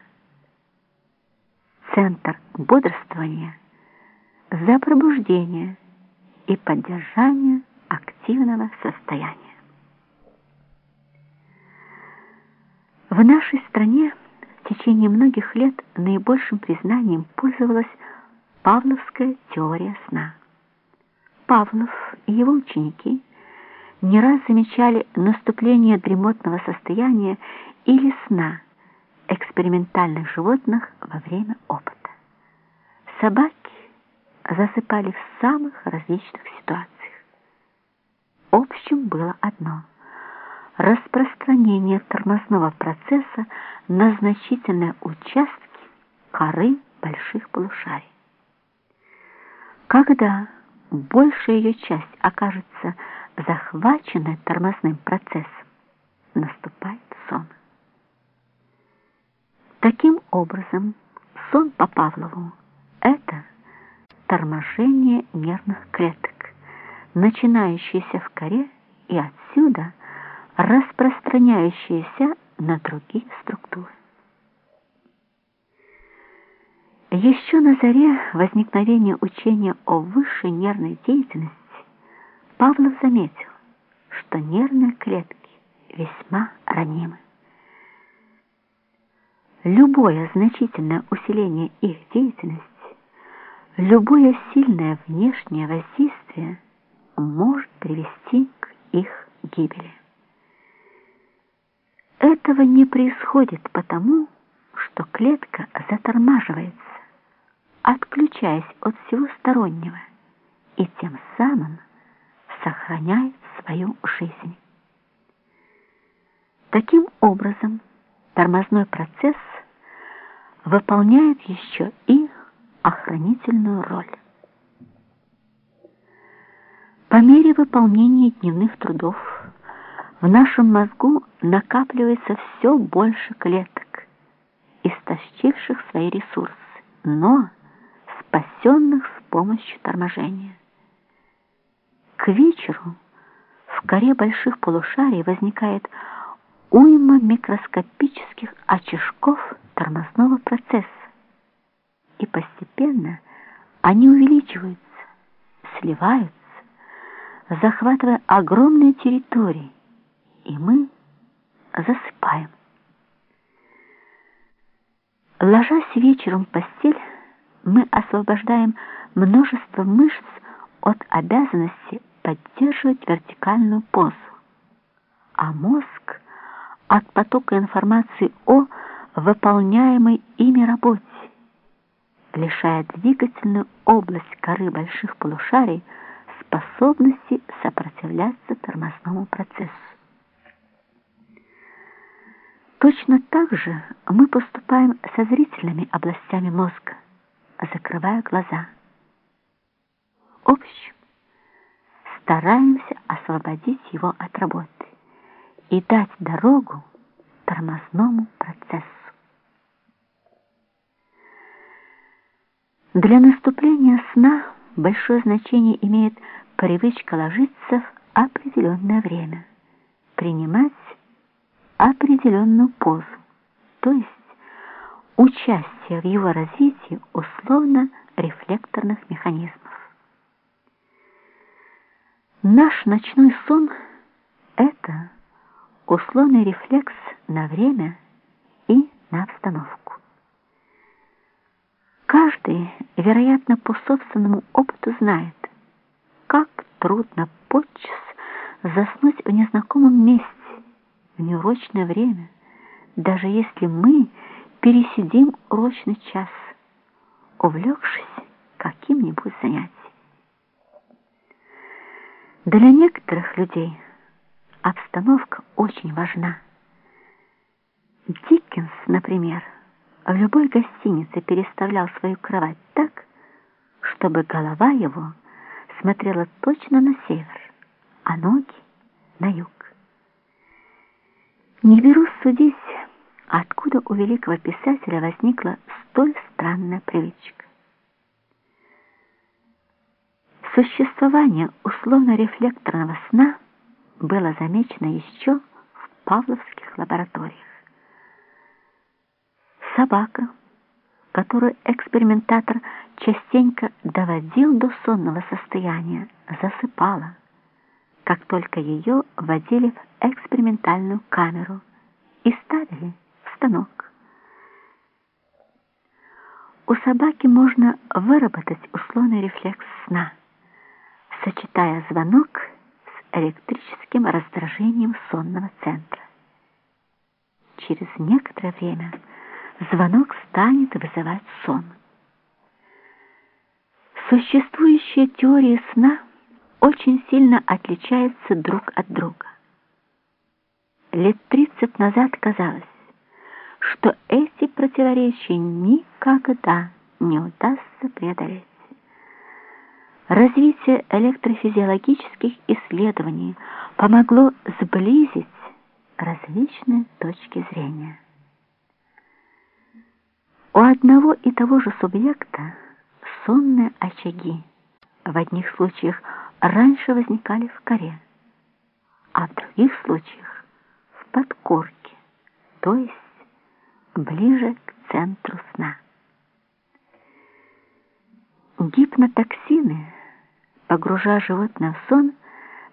Центр бодрствования за пробуждение и поддержание активного состояния. В нашей стране течение многих лет наибольшим признанием пользовалась Павловская теория сна. Павлов и его ученики – не раз замечали наступление дремотного состояния или сна экспериментальных животных во время опыта. Собаки засыпали в самых различных ситуациях. общим было одно — распространение тормозного процесса на значительные участки коры больших полушарий. Когда большая ее часть окажется захваченной тормозным процессом, наступает сон. Таким образом, сон по Павлову — это торможение нервных клеток, начинающееся в коре и отсюда распространяющееся на другие структуры. Еще на заре возникновения учения о высшей нервной деятельности Павлов заметил, что нервные клетки весьма ранимы. Любое значительное усиление их деятельности, любое сильное внешнее воздействие может привести к их гибели. Этого не происходит потому, что клетка затормаживается, отключаясь от всего стороннего и тем самым сохраняет свою жизнь. Таким образом, тормозной процесс выполняет еще и охранительную роль. По мере выполнения дневных трудов в нашем мозгу накапливается все больше клеток, истощивших свои ресурсы, но спасенных с помощью торможения. К вечеру в коре больших полушарий возникает уйма микроскопических очишков тормозного процесса, и постепенно они увеличиваются, сливаются, захватывая огромные территории, и мы засыпаем. Ложась вечером в постель, мы освобождаем множество мышц от обязанности поддерживать вертикальную позу, а мозг от потока информации о выполняемой ими работе, лишая двигательную область коры больших полушарий способности сопротивляться тормозному процессу. Точно так же мы поступаем со зрительными областями мозга, закрывая глаза. В общем, стараемся освободить его от работы и дать дорогу тормозному процессу. Для наступления сна большое значение имеет привычка ложиться в определенное время, принимать определенную позу, то есть участие в его развитии условно-рефлекторных механизмов. Наш ночной сон — это условный рефлекс на время и на обстановку. Каждый, вероятно, по собственному опыту знает, как трудно подчас заснуть в незнакомом месте в неурочное время, даже если мы пересидим урочный час, увлекшись каким-нибудь занятием. Для некоторых людей обстановка очень важна. Диккенс, например, в любой гостинице переставлял свою кровать так, чтобы голова его смотрела точно на север, а ноги — на юг. Не берусь судить, откуда у великого писателя возникла столь странная привычка. Существование условно-рефлекторного сна было замечено еще в павловских лабораториях. Собака, которую экспериментатор частенько доводил до сонного состояния, засыпала как только ее вводили в экспериментальную камеру и ставили в станок. У собаки можно выработать условный рефлекс сна, сочетая звонок с электрическим раздражением сонного центра. Через некоторое время звонок станет вызывать сон. Существующие теории сна – очень сильно отличаются друг от друга. Лет 30 назад казалось, что эти противоречия никогда не удастся преодолеть. Развитие электрофизиологических исследований помогло сблизить различные точки зрения. У одного и того же субъекта сонные очаги в одних случаях раньше возникали в коре, а в других случаях в подкорке, то есть ближе к центру сна. Гипнотоксины, погружая животное в сон,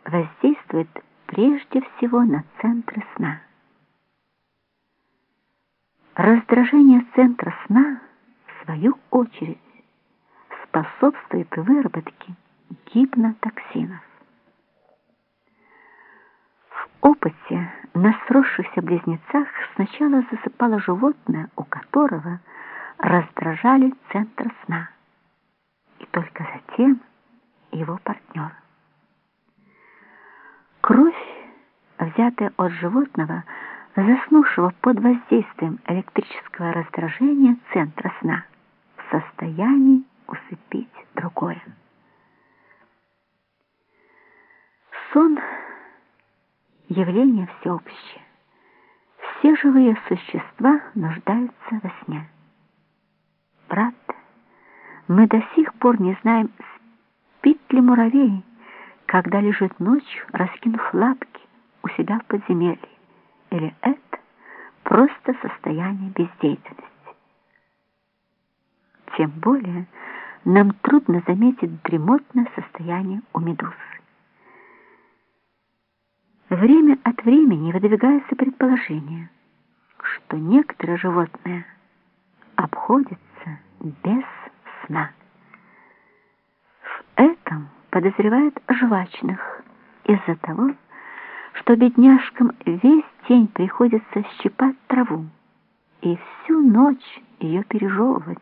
воздействуют прежде всего на центры сна. Раздражение центра сна, в свою очередь, способствует выработке гипнотоксинов. В опыте на сросшихся близнецах сначала засыпало животное, у которого раздражали центр сна, и только затем его партнер. Кровь, взятая от животного, заснувшего под воздействием электрического раздражения центра сна, в состоянии усыпить другое. Сон — явление всеобщее. Все живые существа нуждаются во сне. Правда, мы до сих пор не знаем, спит ли муравей, когда лежит ночью, раскинув лапки у себя в подземелье, или это просто состояние бездеятельности. Тем более нам трудно заметить дремотное состояние у медуз. Время от времени выдвигается предположение, что некоторые животные обходятся без сна. В этом подозревают жвачных из-за того, что бедняжкам весь день приходится щипать траву и всю ночь ее пережевывать,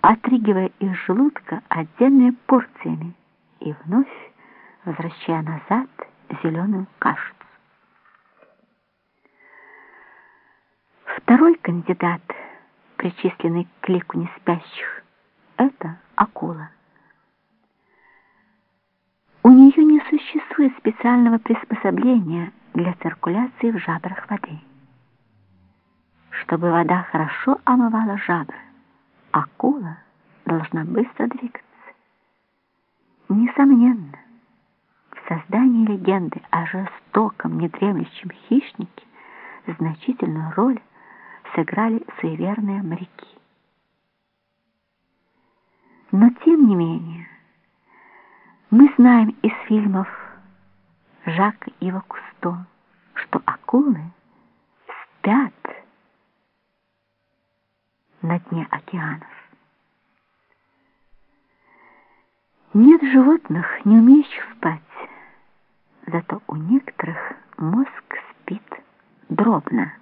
отрыгивая из желудка отдельными порциями и вновь возвращая назад зеленую кашицу. Второй кандидат, причисленный к лику неспящих, это акула. У нее не существует специального приспособления для циркуляции в жабрах воды. Чтобы вода хорошо омывала жабры, акула должна быстро двигаться. Несомненно, создании легенды о жестоком, недремлющем хищнике значительную роль сыграли суеверные моряки. Но тем не менее, мы знаем из фильмов Жака Ива Кусто, что акулы спят на дне океанов. Нет животных, не умеющих спать, зато у некоторых мозг спит дробно.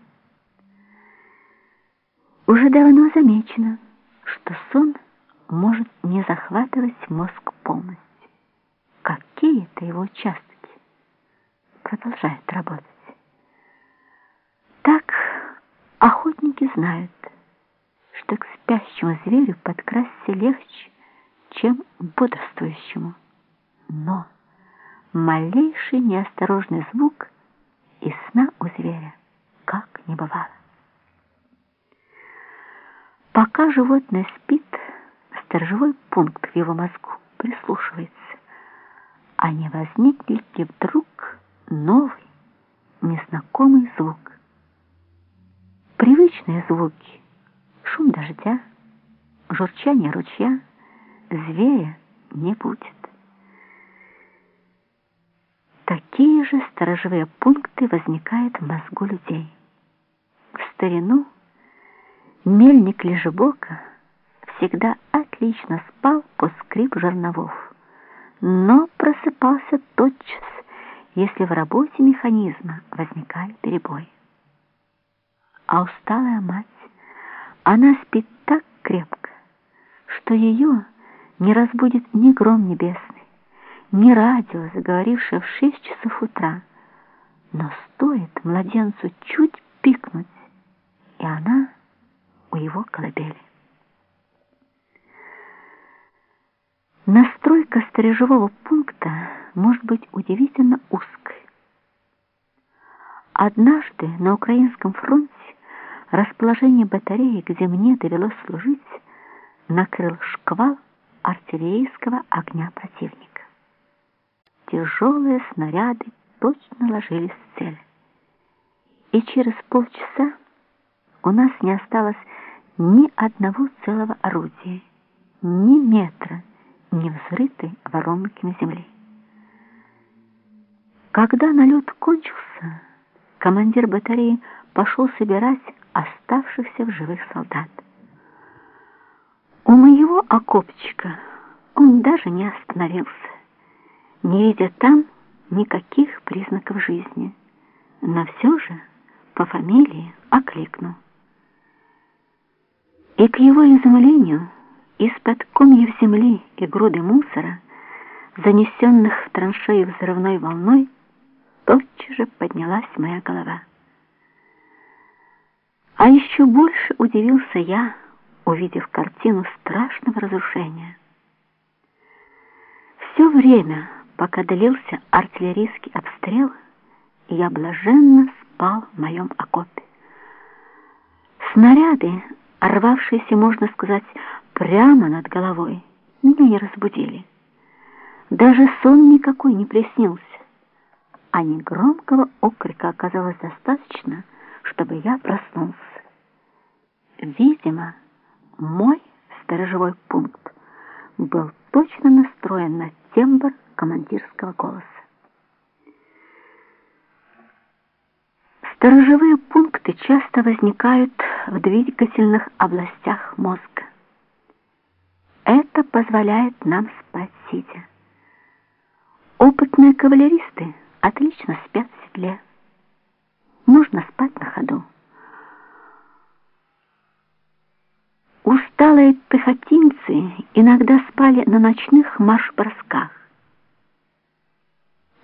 Уже давно замечено, что сон может не захватывать мозг полностью какие-то его участки продолжают работать. Так охотники знают, что к спящему зверю подкрасться легче, чем бодрствующему. Но малейший неосторожный звук и сна у зверя как не бывало. Пока животное спит, сторожевой пункт в его мозгу прислушивается а не возникнет ли вдруг новый, незнакомый звук. Привычные звуки, шум дождя, журчание ручья, зверя не будет. Такие же сторожевые пункты возникают в мозгу людей. В старину мельник Лежебока всегда отлично спал по скрип жерновов но просыпался тотчас, если в работе механизма возникали перебои. А усталая мать, она спит так крепко, что ее не разбудит ни гром небесный, ни радио, заговорившее в шесть часов утра. Но стоит младенцу чуть пикнуть, и она у его колыбели. Настройка сторожевого пункта может быть удивительно узкой. Однажды на Украинском фронте расположение батареи, где мне довелось служить, накрыл шквал артиллерийского огня противника. Тяжелые снаряды точно ложились в цель. И через полчаса у нас не осталось ни одного целого орудия, ни метра, не взрытой воронками земли. Когда налет кончился, командир батареи пошел собирать оставшихся в живых солдат. У моего окопчика он даже не остановился, не видя там никаких признаков жизни, но все же по фамилии окликнул. И к его изумлению из-под комьев земли и груды мусора, занесенных в траншею взрывной волной, тотчас же поднялась моя голова. А еще больше удивился я, увидев картину страшного разрушения. Все время, пока длился артиллерийский обстрел, я блаженно спал в моем окопе. Снаряды, рвавшиеся, можно сказать, прямо над головой, меня не разбудили. Даже сон никакой не приснился, а негромкого окрика оказалось достаточно, чтобы я проснулся. Видимо, мой сторожевой пункт был точно настроен на тембр командирского голоса. Сторожевые пункты часто возникают в двигательных областях мозга. Это позволяет нам спать сидя. Опытные кавалеристы отлично спят в седле. Можно спать на ходу. Усталые пехотинцы иногда спали на ночных марш-бросках.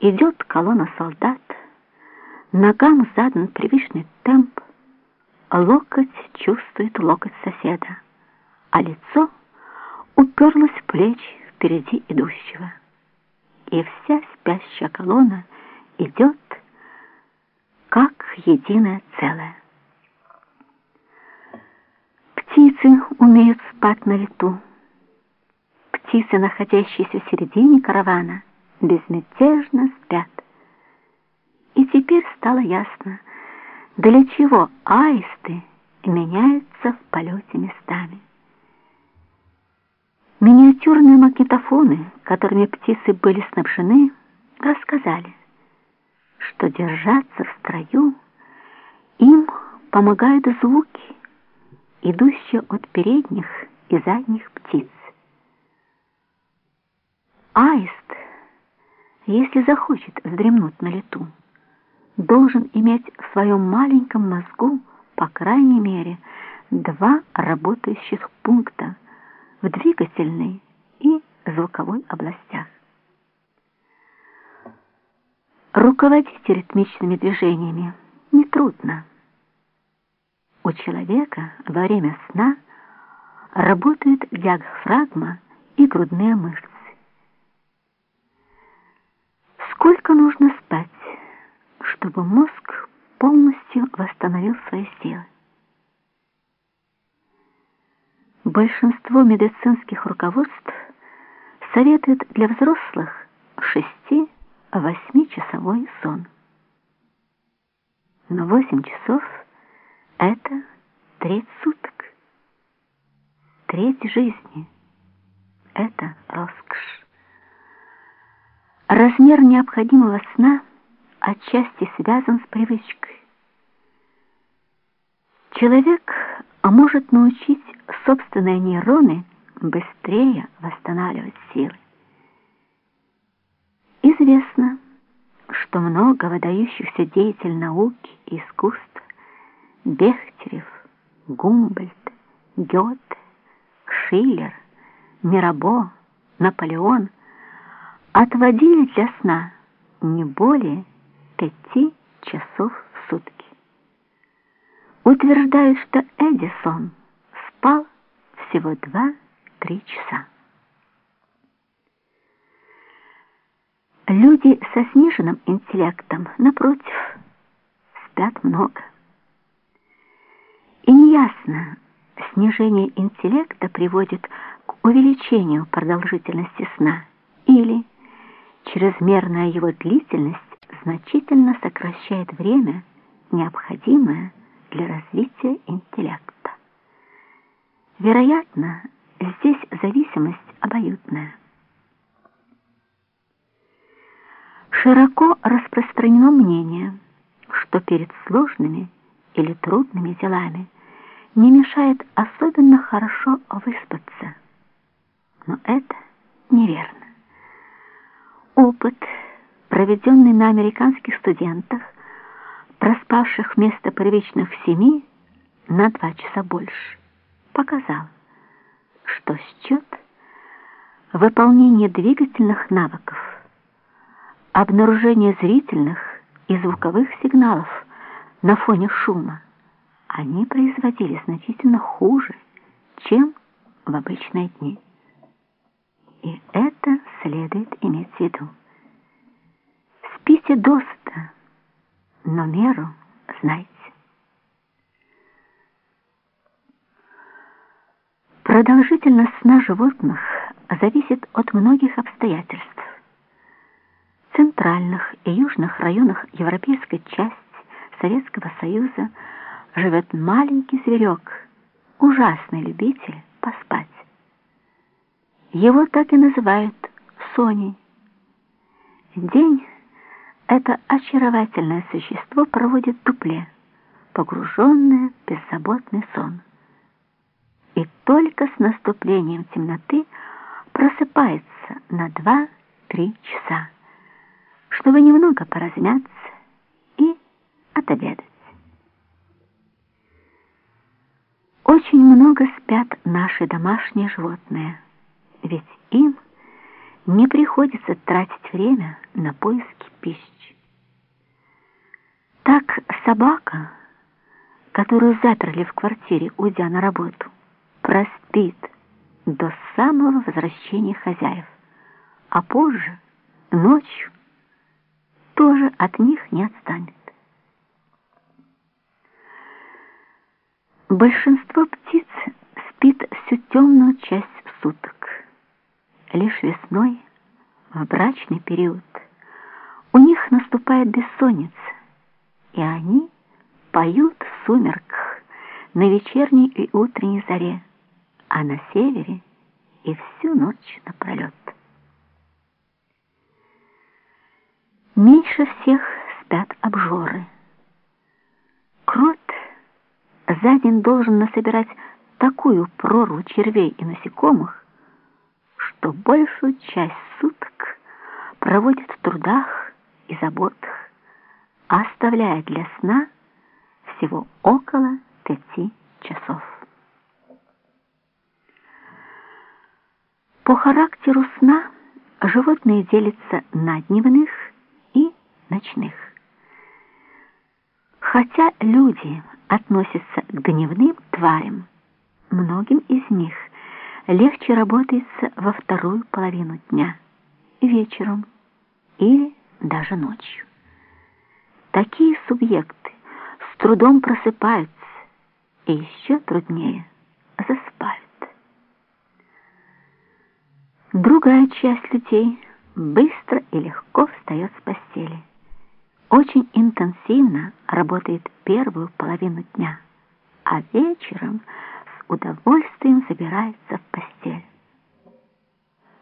Идет колонна солдат, ногам задан привычный темп, локоть чувствует локоть соседа, а лицо — уперлась в плечи впереди идущего. И вся спящая колонна идет как единое целое. Птицы умеют спать на лету. Птицы, находящиеся в середине каравана, безмятежно спят. И теперь стало ясно, для чего аисты меняются в полете местами. Миниатюрные магнитофоны, которыми птицы были снабжены, рассказали, что держаться в строю им помогают звуки, идущие от передних и задних птиц. Аист, если захочет вздремнуть на лету, должен иметь в своем маленьком мозгу, по крайней мере, два работающих пункта, в двигательной и звуковой областях. Руководить ритмичными движениями нетрудно. У человека во время сна работают диагфрагма и грудные мышцы. Сколько нужно спать, чтобы мозг полностью восстановил свои силы? Большинство медицинских руководств советуют для взрослых 6-8-часовой сон. Но 8 часов – это треть суток. Треть жизни – это роскошь. Размер необходимого сна отчасти связан с привычкой. Человек может научить собственные нейроны быстрее восстанавливать силы. Известно, что много выдающихся деятелей науки и искусства Бехтерев, Гумбольд, Гёте, Шиллер, Мирабо, Наполеон отводили для сна не более пяти часов в сутки. Утверждают, что Эдисон спал всего два-три часа. Люди со сниженным интеллектом, напротив, спят много. И неясно, снижение интеллекта приводит к увеличению продолжительности сна или чрезмерная его длительность значительно сокращает время, необходимое для развития интеллекта. Вероятно, здесь зависимость обоюдная. Широко распространено мнение, что перед сложными или трудными делами не мешает особенно хорошо выспаться. Но это неверно. Опыт, проведенный на американских студентах, проспавших вместо привычных семи на два часа больше, показал, что счет, выполнение двигательных навыков, обнаружение зрительных и звуковых сигналов на фоне шума, они производили значительно хуже, чем в обычные дни. И это следует иметь в виду. Спите досыта, но меру знайте. Продолжительность сна животных зависит от многих обстоятельств. В центральных и южных районах европейской части Советского Союза живет маленький зверек, ужасный любитель поспать. Его так и называют Соней. День это очаровательное существо проводит в дупле, погруженное в беззаботный сон. И только с наступлением темноты просыпается на два-три часа, чтобы немного поразмяться и отобедать. Очень много спят наши домашние животные, ведь им не приходится тратить время на поиски пищи. Так собака, которую заперли в квартире, уйдя на работу, проспит до самого возвращения хозяев, а позже, ночью, тоже от них не отстанет. Большинство птиц спит всю темную часть суток. Лишь весной, в брачный период, у них наступает бессонница, и они поют в сумерках на вечерней и утренней заре, а на севере и всю ночь напролет. Меньше всех спят обжоры. Крот за день должен насобирать такую прорву червей и насекомых, что большую часть суток проводит в трудах и заботах, оставляя для сна всего около пяти часов. По характеру сна животные делятся на дневных и ночных. Хотя люди относятся к дневным тварям, многим из них легче работается во вторую половину дня, вечером или даже ночью. Такие субъекты с трудом просыпаются и еще труднее засыпают. Другая часть людей быстро и легко встает с постели очень интенсивно работает первую половину дня, а вечером удовольствием забирается в постель.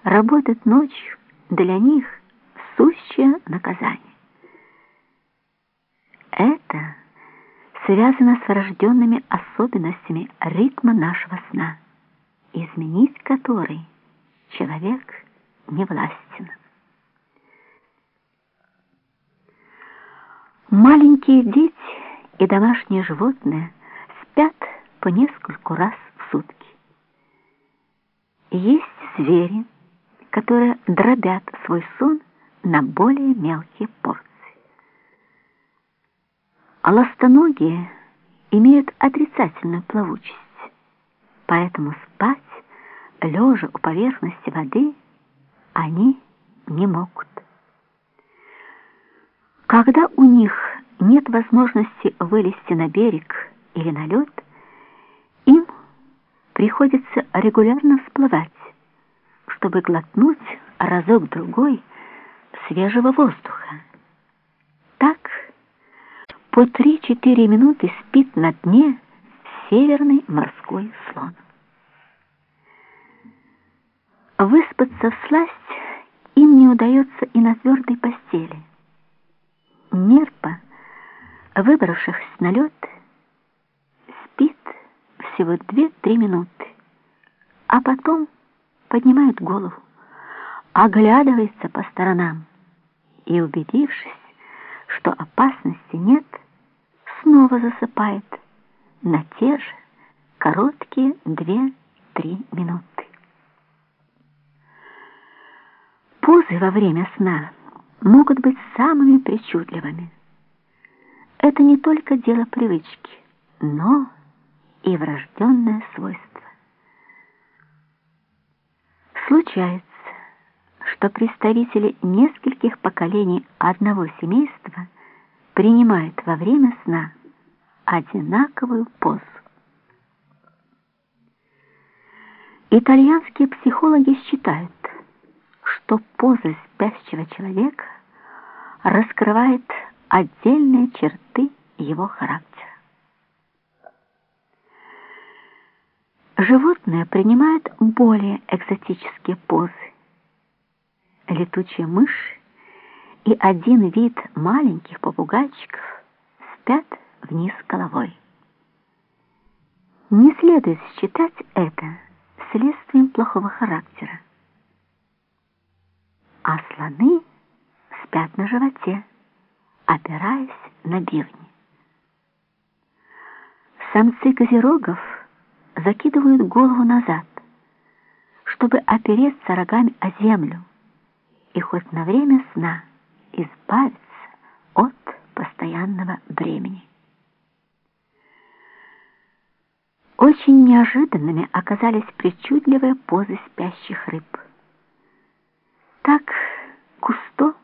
Работать ночью для них сущее наказание. Это связано с врожденными особенностями ритма нашего сна, изменить который человек не властен. Маленькие дети и домашние животные спят по нескольку раз в сутки. Есть звери, которые дробят свой сон на более мелкие порции. А ластоногие имеют отрицательную плавучесть, поэтому спать, лежа у поверхности воды, они не могут. Когда у них нет возможности вылезти на берег или на лед, им приходится регулярно всплывать, чтобы глотнуть разок-другой свежего воздуха. Так по 3-4 минуты спит на дне северный морской слон. Выспаться в сласть им не удается и на твердой постели. Нерпа, выбравшись на лед, спит всего 2-3 минуты, а потом поднимает голову, оглядывается по сторонам и, убедившись, что опасности нет, снова засыпает на те же короткие 2-3 минуты. Позы во время сна могут быть самыми причудливыми. Это не только дело привычки, но и врожденное свойство. Случается, что представители нескольких поколений одного семейства принимают во время сна одинаковую позу. Итальянские психологи считают, что поза спящего человека раскрывает отдельные черты его характера. Животные принимают более экзотические позы. Летучая мышь и один вид маленьких попугайчиков спят вниз головой. Не следует считать это следствием плохого характера а слоны спят на животе, опираясь на бивни. Самцы козерогов закидывают голову назад, чтобы опереться рогами о землю и хоть на время сна избавиться от постоянного бремени. Очень неожиданными оказались причудливые позы спящих рыб. Так Кусто,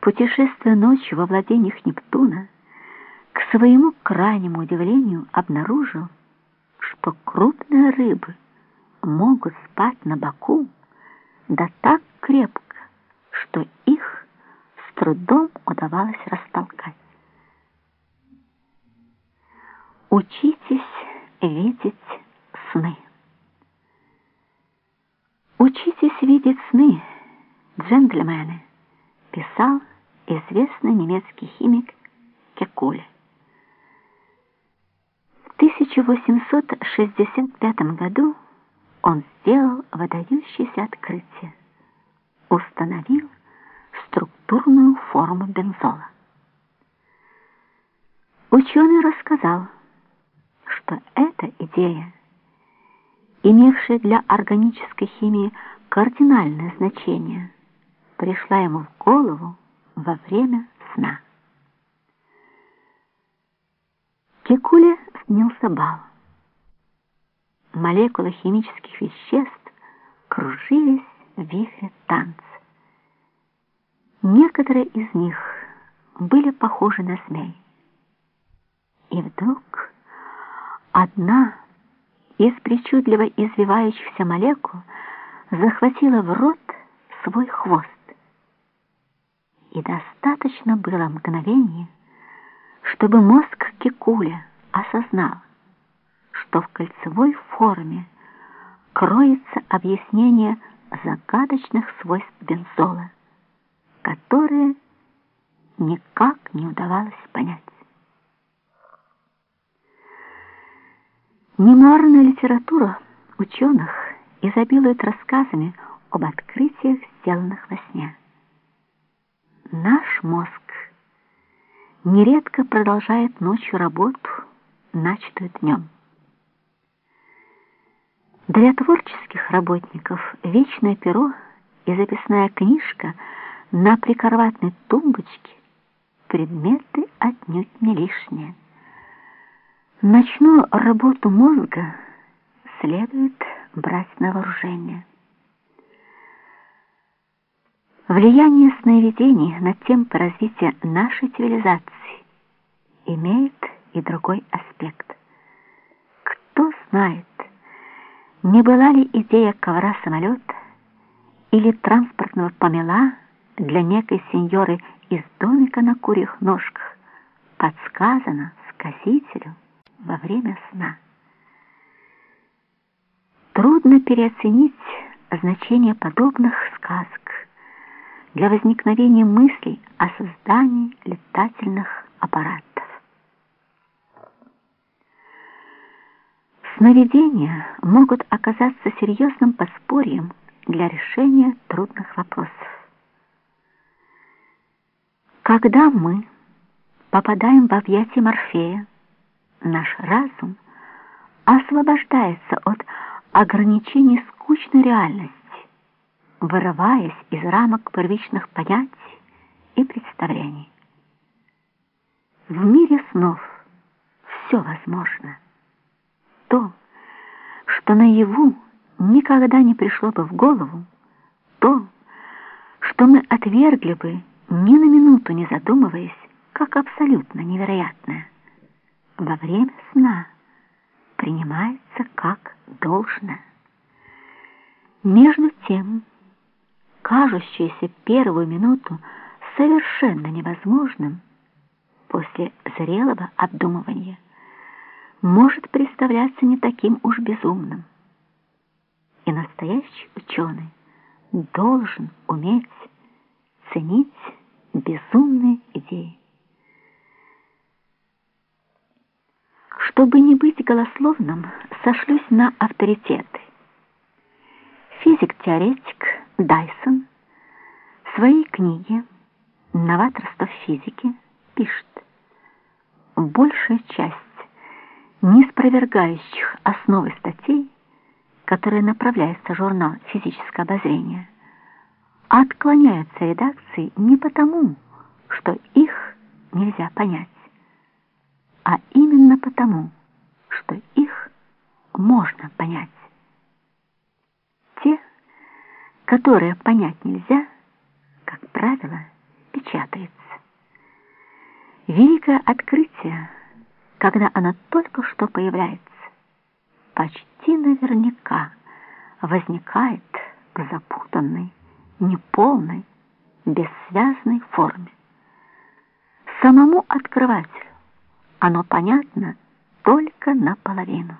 путешествуя ночью во владениях Нептуна, к своему крайнему удивлению обнаружил, что крупные рыбы могут спать на боку, да так крепко, что их с трудом удавалось растолкать. Учитесь видеть сны. Учитесь видеть сны, «Джентльмены», писал известный немецкий химик Кекуле. В 1865 году он сделал выдающееся открытие, установил структурную форму бензола. Ученый рассказал, что эта идея, имевшая для органической химии кардинальное значение – пришла ему в голову во время сна. Кекуле снился бал. Молекулы химических веществ кружились в вихре танца. Некоторые из них были похожи на змей. И вдруг одна из причудливо извивающихся молекул захватила в рот свой хвост и достаточно было мгновения, чтобы мозг Кикуля осознал, что в кольцевой форме кроется объяснение загадочных свойств бензола, которые никак не удавалось понять. Мемуарная литература ученых изобилует рассказами об открытиях, сделанных во сне. Наш мозг нередко продолжает ночью работу, начатую днем. Для творческих работников вечное перо и записная книжка на прикроватной тумбочке предметы отнюдь не лишние. Ночную работу мозга следует брать на вооружение. Влияние сновидений на темпы развития нашей цивилизации имеет и другой аспект. Кто знает, не была ли идея ковра-самолета или транспортного помела для некой сеньоры из домика на курьих ножках подсказана сказителю во время сна. Трудно переоценить значение подобных сказок для возникновения мыслей о создании летательных аппаратов. Сновидения могут оказаться серьезным подспорьем для решения трудных вопросов. Когда мы попадаем в объятия Морфея, наш разум освобождается от ограничений скучной реальности, вырываясь из рамок первичных понятий и представлений. В мире снов все возможно. То, что наяву никогда не пришло бы в голову, то, что мы отвергли бы, ни на минуту не задумываясь, как абсолютно невероятное, во время сна принимается как должное. Между тем, кажущееся первую минуту совершенно невозможным, после зрелого обдумывания, может представляться не таким уж безумным. И настоящий ученый должен уметь ценить безумные идеи. Чтобы не быть голословным, сошлюсь на авторитеты. Физик-теоретик Дайсон в своей книге «Новаторство в физике» пишет, большая часть неспровергающих основы статей, которые направляются в журнал «Физическое обозрение», отклоняются редакции не потому, что их нельзя понять, а именно потому, что их можно понять. Те, которые понять нельзя, как правило, печатаются. Великое открытие, когда оно только что появляется, почти наверняка возникает в запутанной, неполной, бессвязной форме. Самому открывателю оно понятно только наполовину,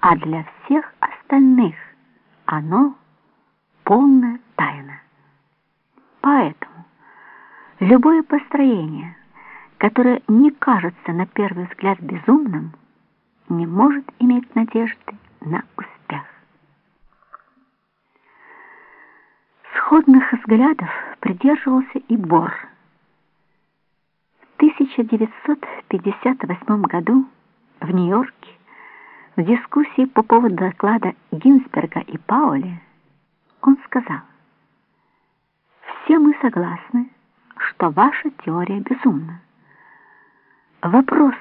а для всех остальных оно полная тайна. Поэтому любое построение, которое не кажется на первый взгляд безумным, не может иметь надежды на успех. Сходных взглядов придерживался и Бор. В 1958 году в Нью-Йорке в дискуссии по поводу доклада Гинзберга и Паули он сказал, «Все мы согласны, что ваша теория безумна. Вопрос,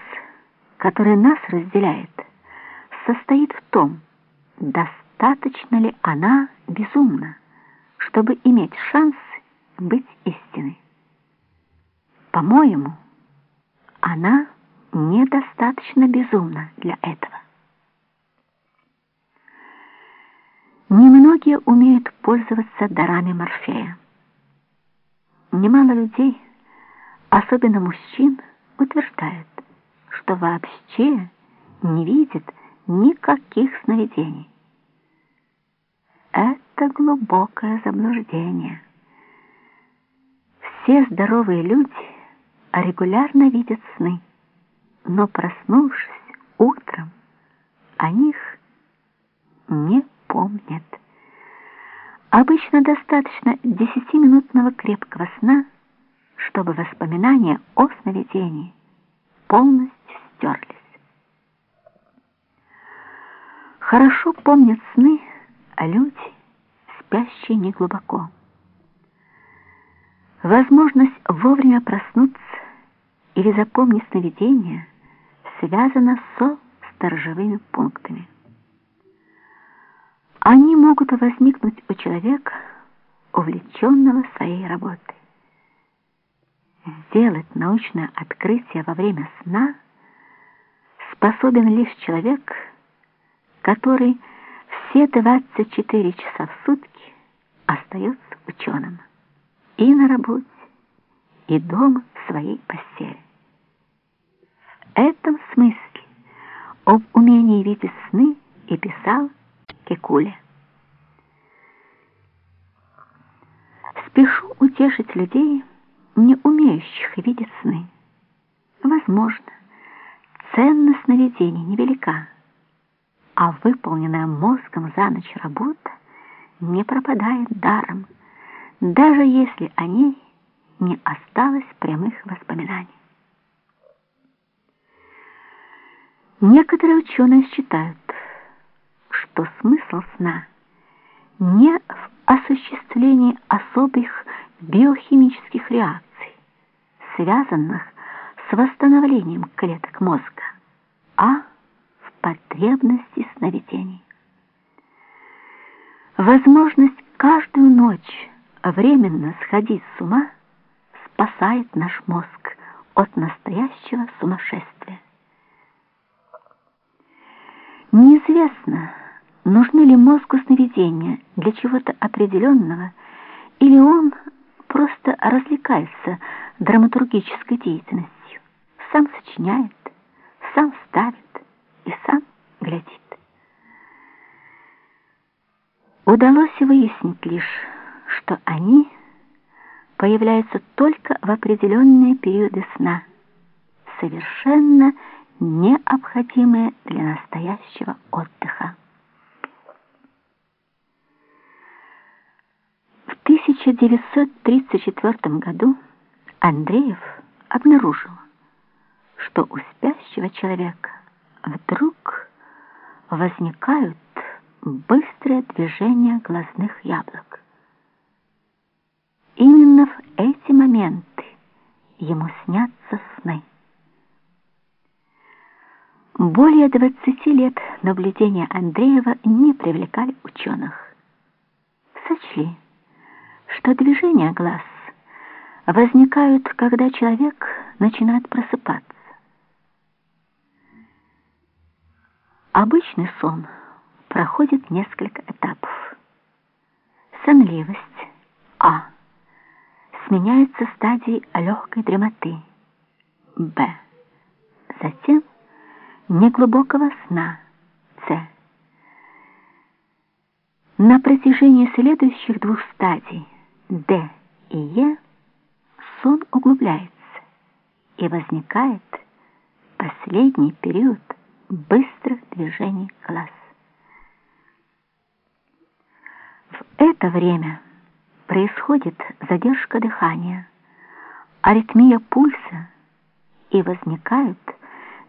который нас разделяет, состоит в том, достаточно ли она безумна, чтобы иметь шанс быть истиной. По-моему, она недостаточно безумна для этого. Немногие умеют пользоваться дарами Морфея. Немало людей, особенно мужчин, утверждают, что вообще не видят никаких сновидений. Это глубокое заблуждение. Все здоровые люди регулярно видят сны, но проснувшись утром, о них не помнят. Обычно достаточно десятиминутного крепкого сна, чтобы воспоминания о сновидении полностью стерлись. Хорошо помнят сны люди, спящие неглубоко. Возможность вовремя проснуться или запомнить сновидение связана со сторожевыми пунктами. Они могут возникнуть у человека, увлеченного своей работой. Сделать научное открытие во время сна способен лишь человек, который все 24 часа в сутки остается ученым и на работе, и дома в своей постели. В этом смысле об умении видеть сны и писал Кекуле. Спешу утешить людей, не умеющих видеть сны. Возможно, ценность сновидений невелика, а выполненная мозгом за ночь работа не пропадает даром, даже если о ней не осталось прямых воспоминаний. Некоторые ученые считают, что смысл сна не в осуществлении особых биохимических реакций, связанных с восстановлением клеток мозга, а в потребности сновидений. Возможность каждую ночь временно сходить с ума спасает наш мозг от настоящего сумасшествия. Неизвестно, нужны ли мозгу сновидения для чего-то определенного, или он просто развлекается драматургической деятельностью, сам сочиняет, сам ставит и сам глядит. Удалось выяснить лишь, что они появляются только в определенные периоды сна, совершенно необходимые для настоящего отдыха. 1934 году Андреев обнаружил, что у спящего человека вдруг возникают быстрые движения глазных яблок. Именно в эти моменты ему снятся сны. Более 20 лет наблюдения Андреева не привлекали ученых. Сочли, что движения глаз возникают, когда человек начинает просыпаться. Обычный сон проходит несколько этапов. Сонливость А сменяется стадией легкой дремоты Б. Затем неглубокого сна С. На протяжении следующих двух стадий Д и Е сон углубляется и возникает последний период быстрых движений глаз. В это время происходит задержка дыхания, аритмия пульса и возникают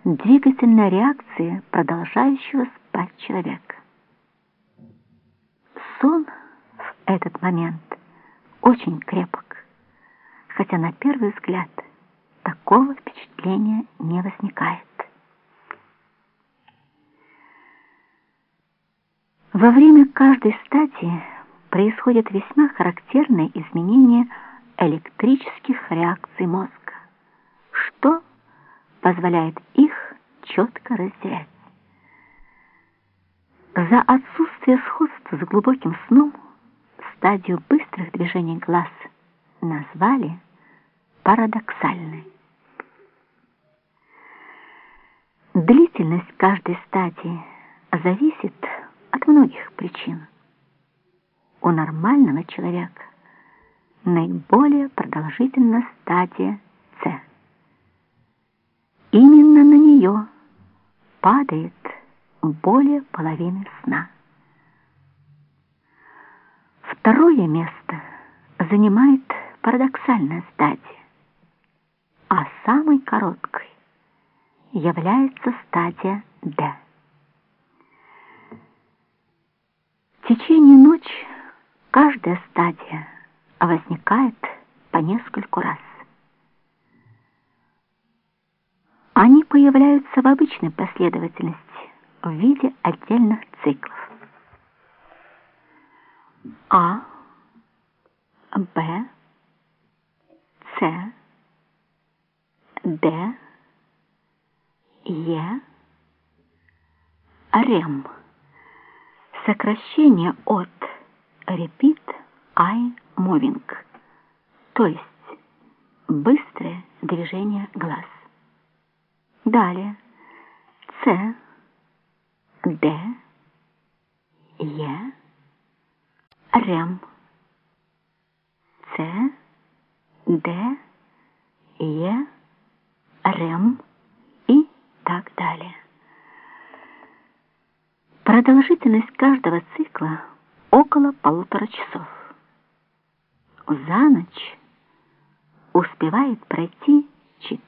двигательная реакция продолжающего спать человека. Сон в этот момент очень крепок, хотя на первый взгляд такого впечатления не возникает. Во время каждой стадии происходят весьма характерные изменения электрических реакций мозга, что позволяет их четко разделять. За отсутствие сходства с глубоким сном стадию быстрых движений глаз назвали парадоксальной. Длительность каждой стадии зависит от многих причин. У нормального человека наиболее продолжительна стадия С. Именно на нее падает более половины сна. Второе место занимает парадоксальная стадия, а самой короткой является стадия D. В течение ночи каждая стадия возникает по нескольку раз. Они появляются в обычной последовательности в виде отдельных циклов. А, Б, С, Д, Е, РЕМ. Сокращение от Repeat Eye Moving, то есть быстрое движение глаз. Далее С, Д, Е, РЕМ. С, Д, Е, РЕМ и так далее. Продолжительность каждого цикла около полутора часов. За ночь успевает пройти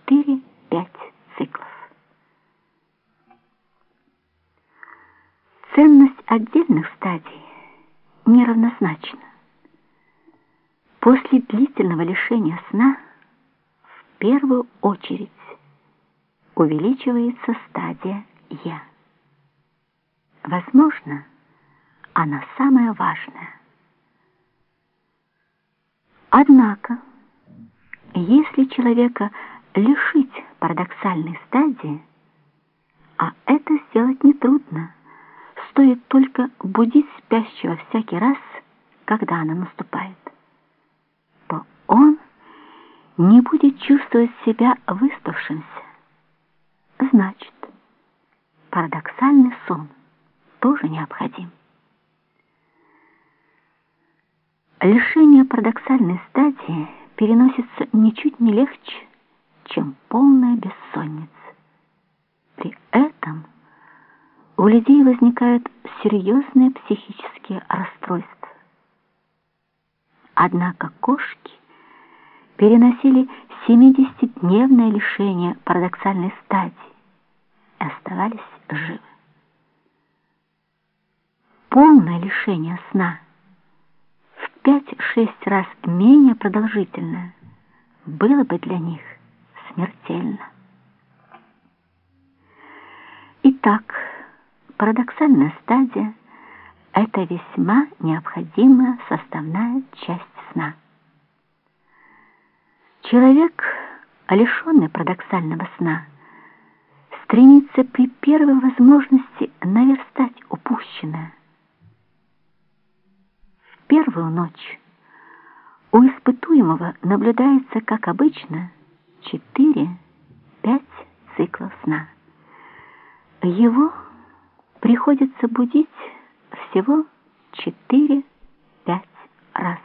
4-5 циклов. Ценность отдельных стадий неравнозначна. После длительного лишения сна в первую очередь увеличивается стадия «я». Возможно, она самая важная. Однако, если человека лишить парадоксальной стадии, а это сделать нетрудно, стоит только будить спящего всякий раз, когда она наступает, то он не будет чувствовать себя выспавшимся. Значит, парадоксальный сон – тоже необходим. Лишение парадоксальной стадии переносится ничуть не легче, чем полная бессонница. При этом у людей возникают серьезные психические расстройства. Однако кошки переносили 70-дневное лишение парадоксальной стадии и оставались живы полное лишение сна в пять-шесть раз менее продолжительное было бы для них смертельно. Итак, парадоксальная стадия – это весьма необходимая составная часть сна. Человек, лишенный парадоксального сна, стремится при первой возможности наверстать упущенное первую ночь у испытуемого наблюдается, как обычно, 4-5 циклов сна. Его приходится будить всего 4-5 раз.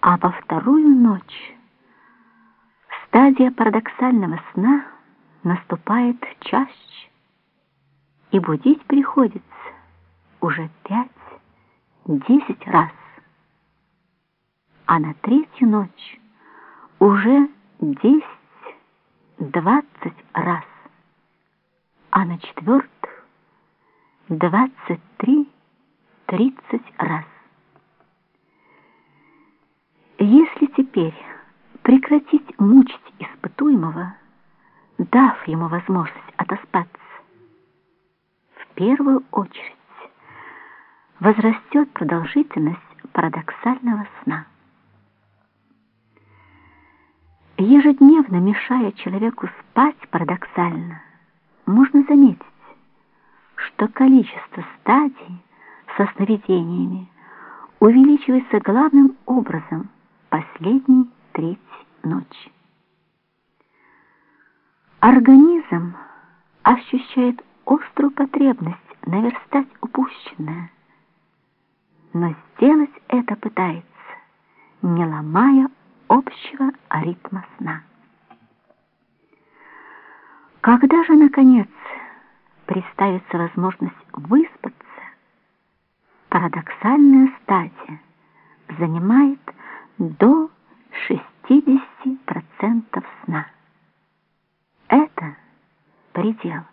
А во вторую ночь стадия парадоксального сна наступает чаще, и будить приходится уже 5 десять раз, а на третью ночь уже десять, двадцать раз, а на три, тридцать раз. Если теперь прекратить мучить испытуемого, дав ему возможность отоспаться, в первую очередь возрастет продолжительность парадоксального сна. Ежедневно мешая человеку спать парадоксально, можно заметить, что количество стадий со сновидениями увеличивается главным образом последней треть ночи. Организм ощущает острую потребность наверстать упущенное, но сделать это пытается, не ломая общего ритма сна. Когда же, наконец, представится возможность выспаться, парадоксальная стадия занимает до 60% сна. Это предел.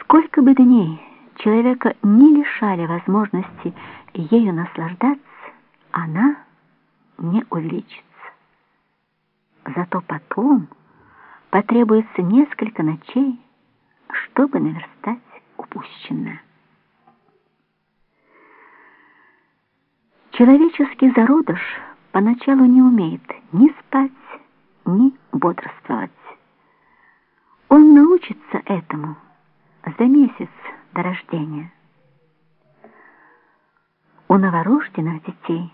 Сколько бы дней человека не лишали возможности ею наслаждаться, она не увеличится. Зато потом потребуется несколько ночей, чтобы наверстать упущенное. Человеческий зародыш поначалу не умеет ни спать, ни бодрствовать. Он научится этому за месяц до рождения. У новорожденных детей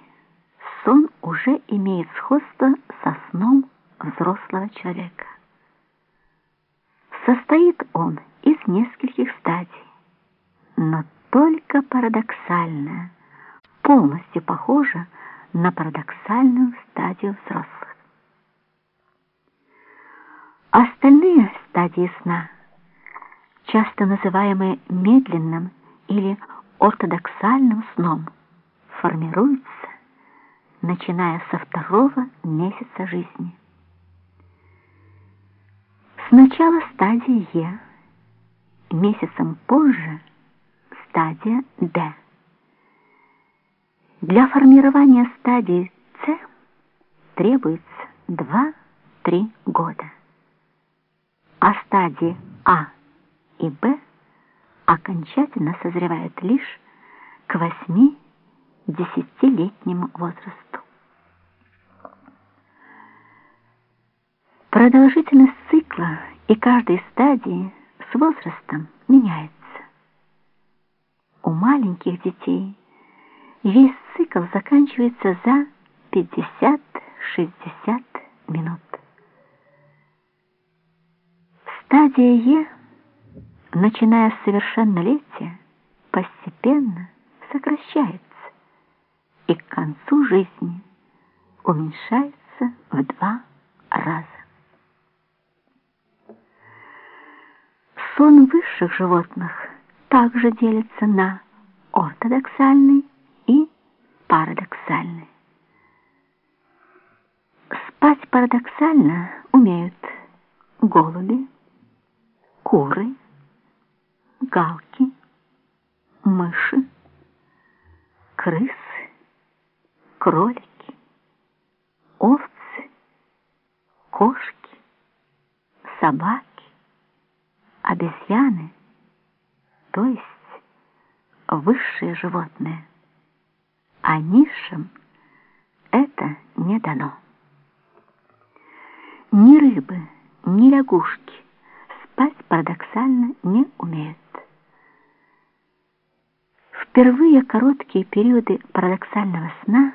сон уже имеет сходство со сном взрослого человека. Состоит он из нескольких стадий, но только парадоксальная полностью похожа на парадоксальную стадию взрослых. Остальные стадии сна, часто называемые медленным или ортодоксальным сном, формируются, начиная со второго месяца жизни. Сначала стадия Е, месяцем позже стадия Д. Для формирования стадии С требуется 2-3 года, а стадии А и Б окончательно созревают лишь к 8-10-летнему возрасту. Продолжительность цикла и каждой стадии с возрастом меняется. У маленьких детей Весь цикл заканчивается за 50-60 минут. Стадия Е, начиная с совершеннолетия, постепенно сокращается и к концу жизни уменьшается в два раза. Сон высших животных также делится на ортодоксальный и парадоксальны. Спать парадоксально умеют голуби, куры, галки, мыши, крысы, кролики, овцы, кошки, собаки, обезьяны, то есть высшие животные а низшим это не дано. Ни рыбы, ни лягушки спать парадоксально не умеют. Впервые короткие периоды парадоксального сна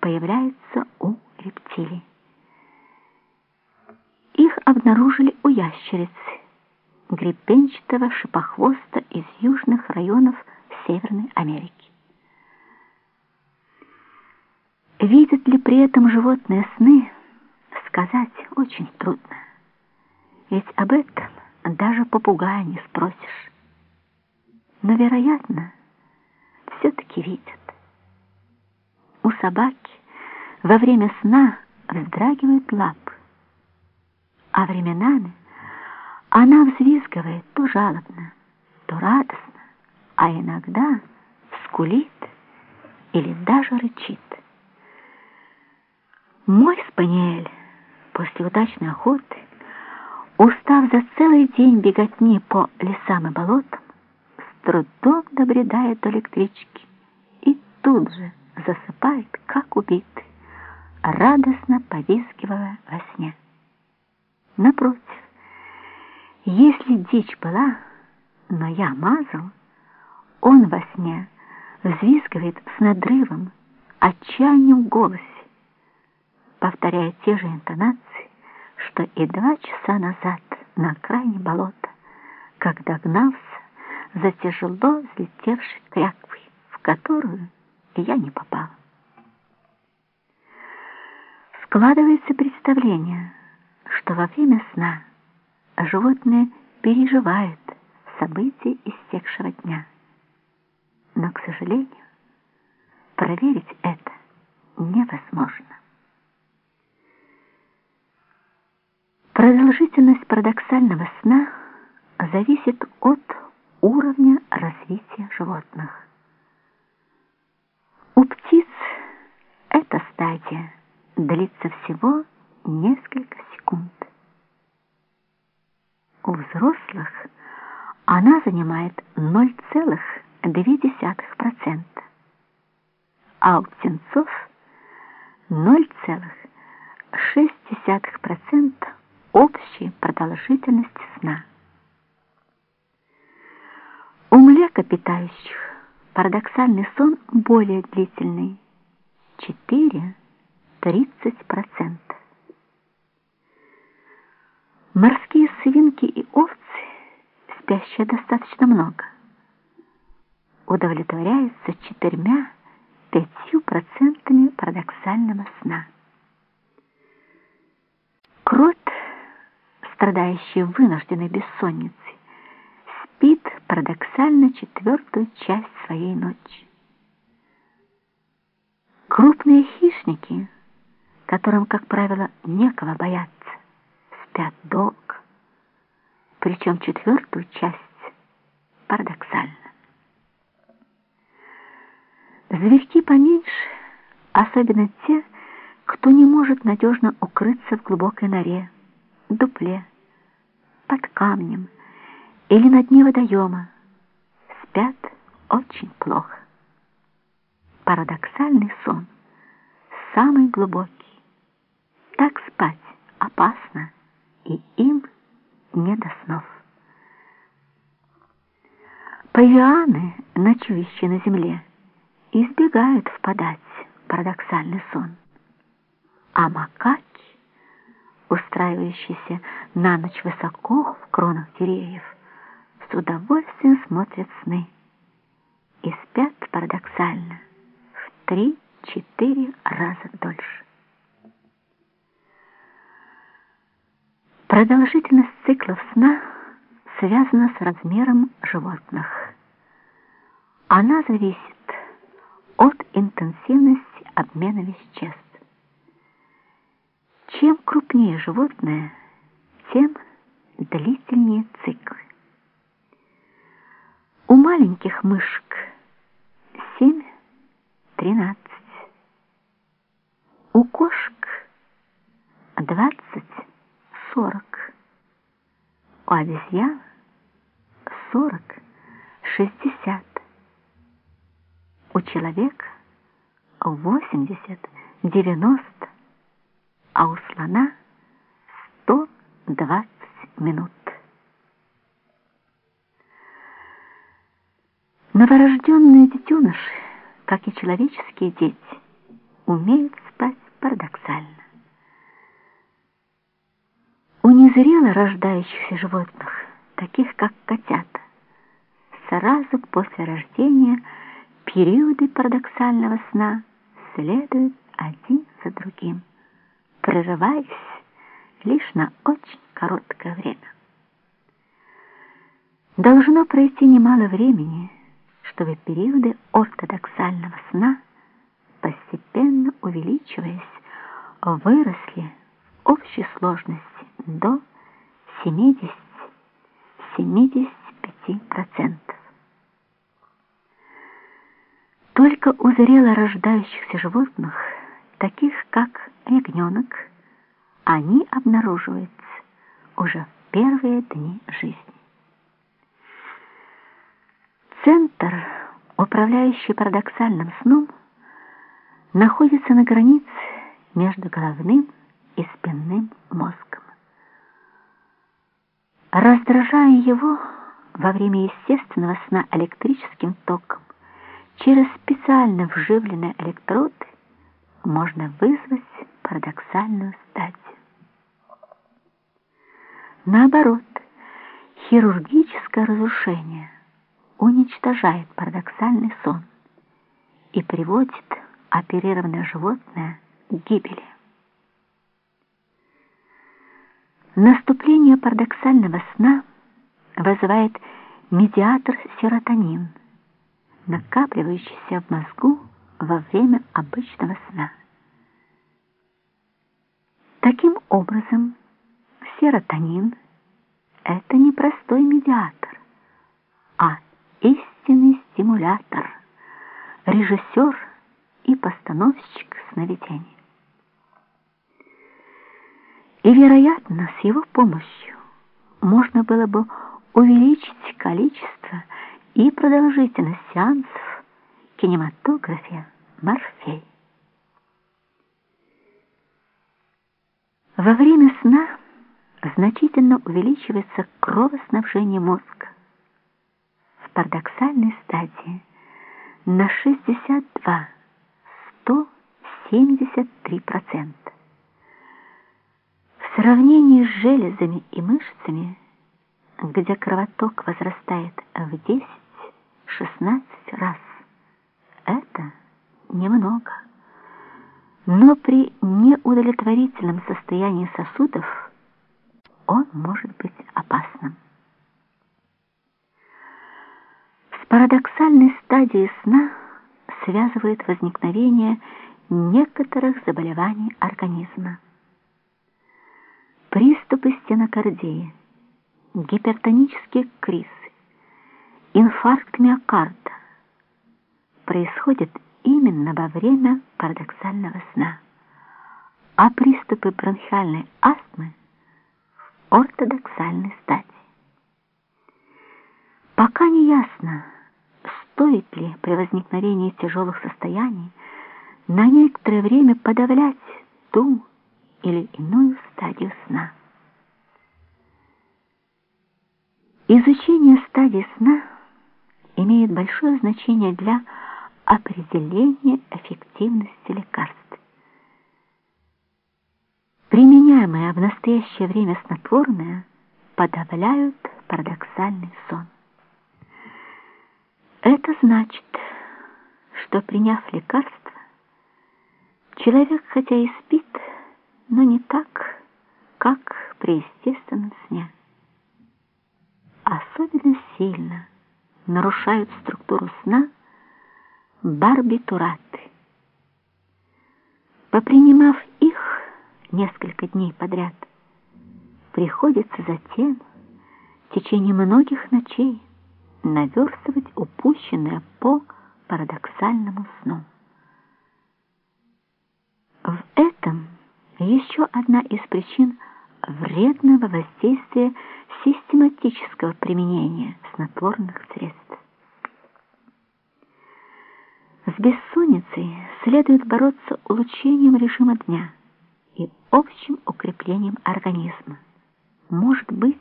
появляются у рептилий. Их обнаружили у ящериц, гребенчатого шипохвоста из южных районов Северной Америки. Видят ли при этом животные сны, сказать очень трудно. Ведь об этом даже попугая не спросишь. Но, вероятно, все-таки видят. У собаки во время сна вздрагивают лапы, а временами она взвизгивает то жалобно, то радостно, а иногда скулит или даже рычит. Мой спаниель после удачной охоты, устав за целый день беготни по лесам и болотам, с трудом добредает до электрички и тут же засыпает, как убитый, радостно повизгивая во сне. Напротив, если дичь была, но я мазал, он во сне взвизгивает с надрывом, отчаянием в голосе, повторяя те же интонации, что и два часа назад на окраине болота, когда гнался за тяжело взлетевшей кряквой, в которую я не попал. Складывается представление, что во время сна животные переживают события истекшего дня. Но, к сожалению, проверить это невозможно. Продолжительность парадоксального сна зависит от уровня развития животных. У птиц эта стадия длится всего несколько секунд. У взрослых она занимает 0,2%, а у птенцов 0,6% общей продолжительности сна. У млекопитающих парадоксальный сон более длительный – 4-30%. Морские свинки и овцы, спящие достаточно много, удовлетворяются четырьмя-пятью процентами парадоксального сна. Крот, страдающий вынужденной бессонницей, спит парадоксально четвертую часть своей ночи. Крупные хищники, которым, как правило, некого бояться, спят долго, причем четвертую часть парадоксально. Зверьки поменьше, особенно те, кто не может надежно укрыться в глубокой норе, дупле, под камнем или на дне водоема, спят очень плохо. Парадоксальный сон, самый глубокий. Так спать опасно и им не до снов. Павианы, ночующие на земле, избегают впадать в парадоксальный сон. А макаки, устраивающиеся на ночь высоко в кронах деревьев, с удовольствием смотрят сны и спят парадоксально в три-четыре раза дольше. Продолжительность циклов сна связана с размером животных. Она зависит от интенсивности обмена веществ. Чем крупнее животное, тем длительнее циклы. У маленьких мышек 7-13, у кошек 20 сорок. У обезьян сорок, шестьдесят. У человека восемьдесят, девяносто, а у слона сто двадцать минут. Новорожденные детеныши, как и человеческие дети, умеют спать парадоксально. У незрело рождающихся животных, таких как котята, сразу после рождения периоды парадоксального сна следуют один за другим, прерываясь лишь на очень короткое время. Должно пройти немало времени, чтобы периоды ортодоксального сна, постепенно увеличиваясь, выросли общей сложности до 70-75%. Только у зрело рождающихся животных, таких как ягненок, они обнаруживаются уже в первые дни жизни. Центр, управляющий парадоксальным сном, находится на границе между головным и спинным мозгом. Раздражая его во время естественного сна электрическим током, через специально вживленные электроды можно вызвать парадоксальную стадию. Наоборот, хирургическое разрушение уничтожает парадоксальный сон и приводит оперированное животное к гибели. Наступление парадоксального сна вызывает медиатор серотонин, накапливающийся в мозгу во время обычного сна. Таким образом, серотонин – это не простой медиатор, а истинный стимулятор, режиссер и постановщик сновидений. И, вероятно, с его помощью можно было бы увеличить количество и продолжительность сеансов кинематографе «Морфей». Во время сна значительно увеличивается кровоснабжение мозга. В парадоксальной стадии на 62-173%. В сравнении с железами и мышцами, где кровоток возрастает в 10-16 раз, это немного. Но при неудовлетворительном состоянии сосудов он может быть опасным. С парадоксальной стадией сна связывает возникновение некоторых заболеваний организма приступы стенокардии, гипертонический криз, инфаркт миокарда происходят именно во время парадоксального сна, а приступы бронхиальной астмы в ортодоксальной стадии. Пока не ясно, стоит ли при возникновении тяжелых состояний на некоторое время подавлять ту или иную стадию сна. Изучение стадий сна имеет большое значение для определения эффективности лекарств. Применяемые в настоящее время снотворные подавляют парадоксальный сон. Это значит, что приняв лекарство, человек хотя и спит, но не так, как при естественном сне. Сильно нарушают структуру сна барбитураты. Попринимав их несколько дней подряд, приходится затем в течение многих ночей наверстывать упущенное по парадоксальному сну. В этом еще одна из причин вредного воздействия систематического применения снотворных средств. С бессонницей следует бороться улучшением режима дня и общим укреплением организма. Может быть,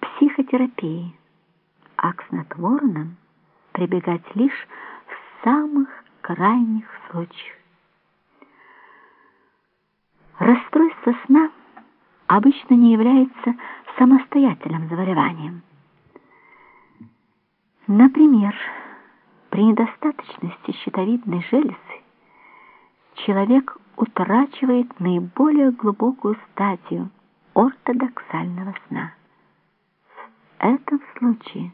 психотерапией, а к снотворным прибегать лишь в самых крайних случаях. Расстройство сна обычно не является самостоятельным заболеванием. Например, при недостаточности щитовидной железы человек утрачивает наиболее глубокую стадию ортодоксального сна. В этом случае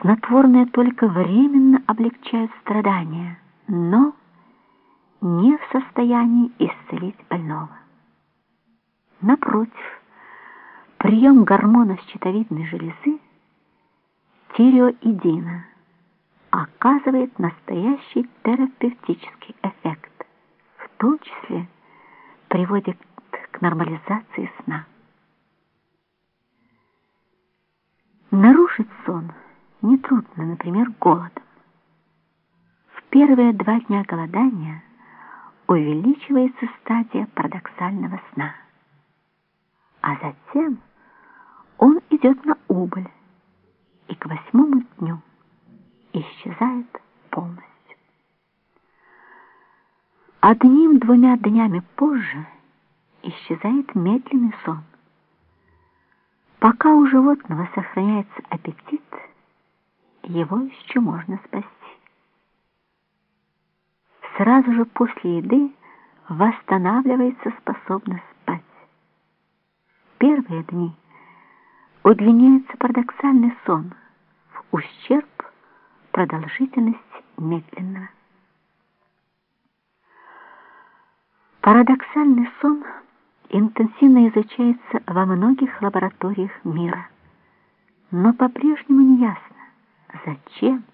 снотворное только временно облегчает страдания, но не в состоянии исцелить больного. Напротив, прием гормона щитовидной железы тиреоидина оказывает настоящий терапевтический эффект, в том числе приводит к нормализации сна. Нарушить сон нетрудно, например, голодом. В первые два дня голодания – увеличивается стадия парадоксального сна. А затем он идет на убыль и к восьмому дню исчезает полностью. Одним-двумя днями позже исчезает медленный сон. Пока у животного сохраняется аппетит, его еще можно спасти сразу же после еды восстанавливается способность первые дни удлиняется парадоксальный сон в ущерб продолжительности медленного. Парадоксальный сон интенсивно изучается во многих лабораториях мира, но по-прежнему не ясно, зачем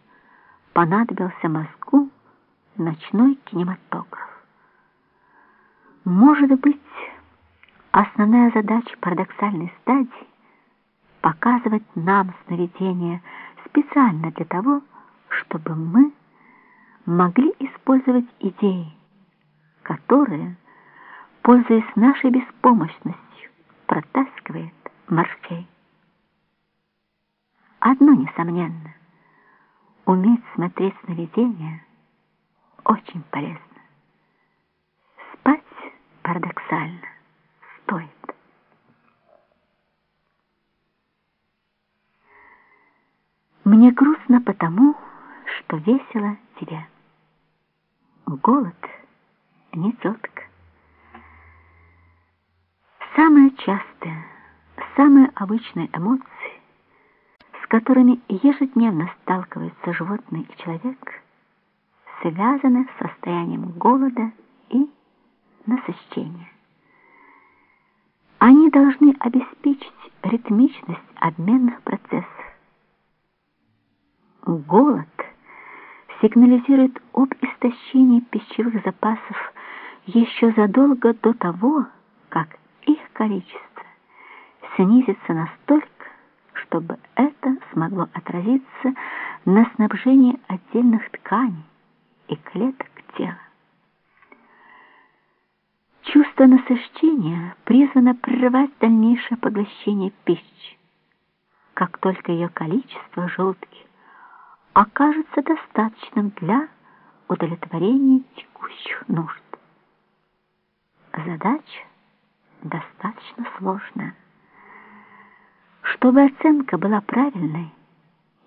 понадобился мозгу ночной кинематограф. Может быть, основная задача парадоксальной стадии — показывать нам сновидения специально для того, чтобы мы могли использовать идеи, которые, пользуясь нашей беспомощностью, протаскивает Морфей. Одно несомненно, уметь смотреть сновидения очень полезно. Спать парадоксально стоит. Мне грустно потому, что весело тебе. Голод не тетка. Самые частые, самые обычные эмоции, с которыми ежедневно сталкиваются животные и человек, связаны с состоянием голода и насыщения. Они должны обеспечить ритмичность обменных процессов. Голод сигнализирует об истощении пищевых запасов еще задолго до того, как их количество снизится настолько, чтобы это смогло отразиться на снабжении отдельных тканей и клеток тела. Чувство насыщения призвано прерывать дальнейшее поглощение пищи, как только ее количество желудки окажется достаточным для удовлетворения текущих нужд. Задача достаточно сложная. Чтобы оценка была правильной,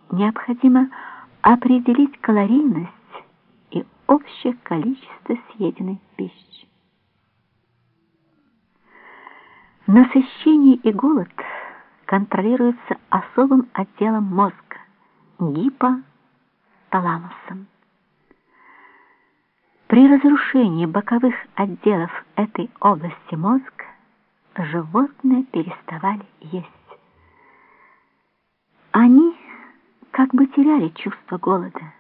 необходимо определить калорийность и общее количество съеденной пищи. Насыщение и голод контролируются особым отделом мозга – гипоталамусом. При разрушении боковых отделов этой области мозга животные переставали есть. Они как бы теряли чувство голода,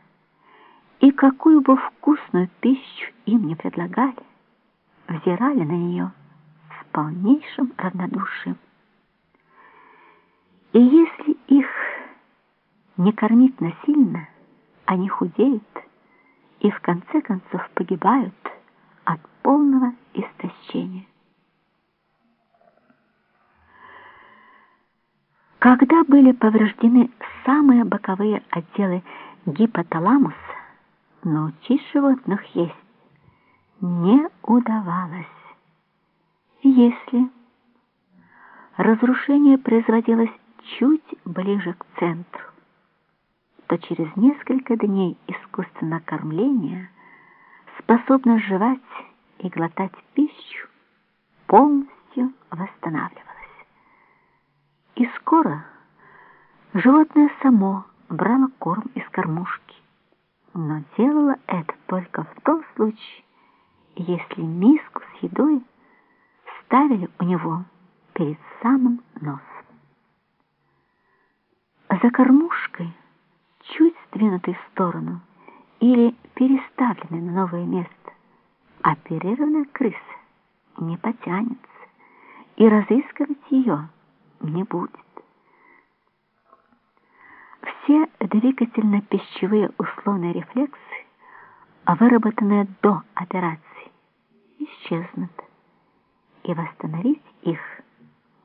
и какую бы вкусную пищу им не предлагали, взирали на нее полнейшим равнодушием. И если их не кормить насильно, они худеют и в конце концов погибают от полного истощения. Когда были повреждены самые боковые отделы гипоталамуса, научить животных есть не удавалось. Если разрушение производилось чуть ближе к центру, то через несколько дней искусственного кормления способность жевать и глотать пищу полностью восстанавливалась. И скоро животное само брало корм из кормушки но делала это только в том случае, если миску с едой ставили у него перед самым носом. За кормушкой, чуть сдвинутой в сторону или переставленной на новое место, оперированная крыса не потянется и разыскивать ее не будет все двигательно-пищевые условные рефлексы, выработанные до операции, исчезнут, и восстановить их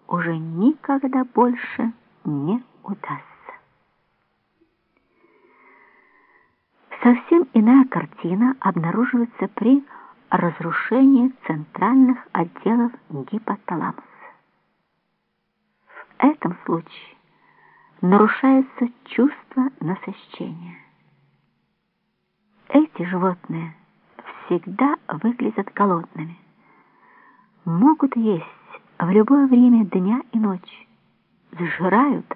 уже никогда больше не удастся. Совсем иная картина обнаруживается при разрушении центральных отделов гипоталамуса. В этом случае нарушается чувство насыщения. Эти животные всегда выглядят голодными, могут есть в любое время дня и ночи, сжирают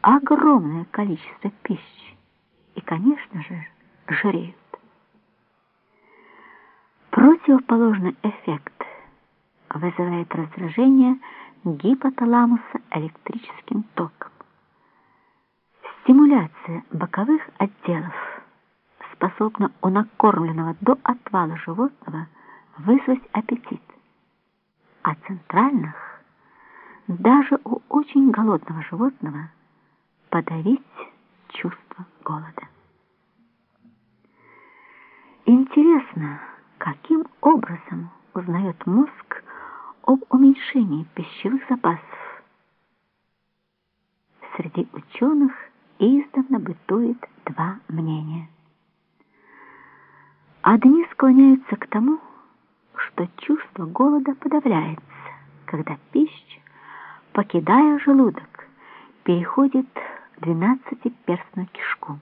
огромное количество пищи и, конечно же, жиреют. Противоположный эффект вызывает раздражение гипоталамуса электрическим током. Стимуляция боковых отделов способна у накормленного до отвала животного вызвать аппетит, а центральных даже у очень голодного животного подавить чувство голода. Интересно, каким образом узнает мозг об уменьшении пищевых запасов. Среди ученых издавна бытует два мнения. Одни склоняются к тому, что чувство голода подавляется, когда пища, покидая желудок, переходит в двенадцатиперстную кишку.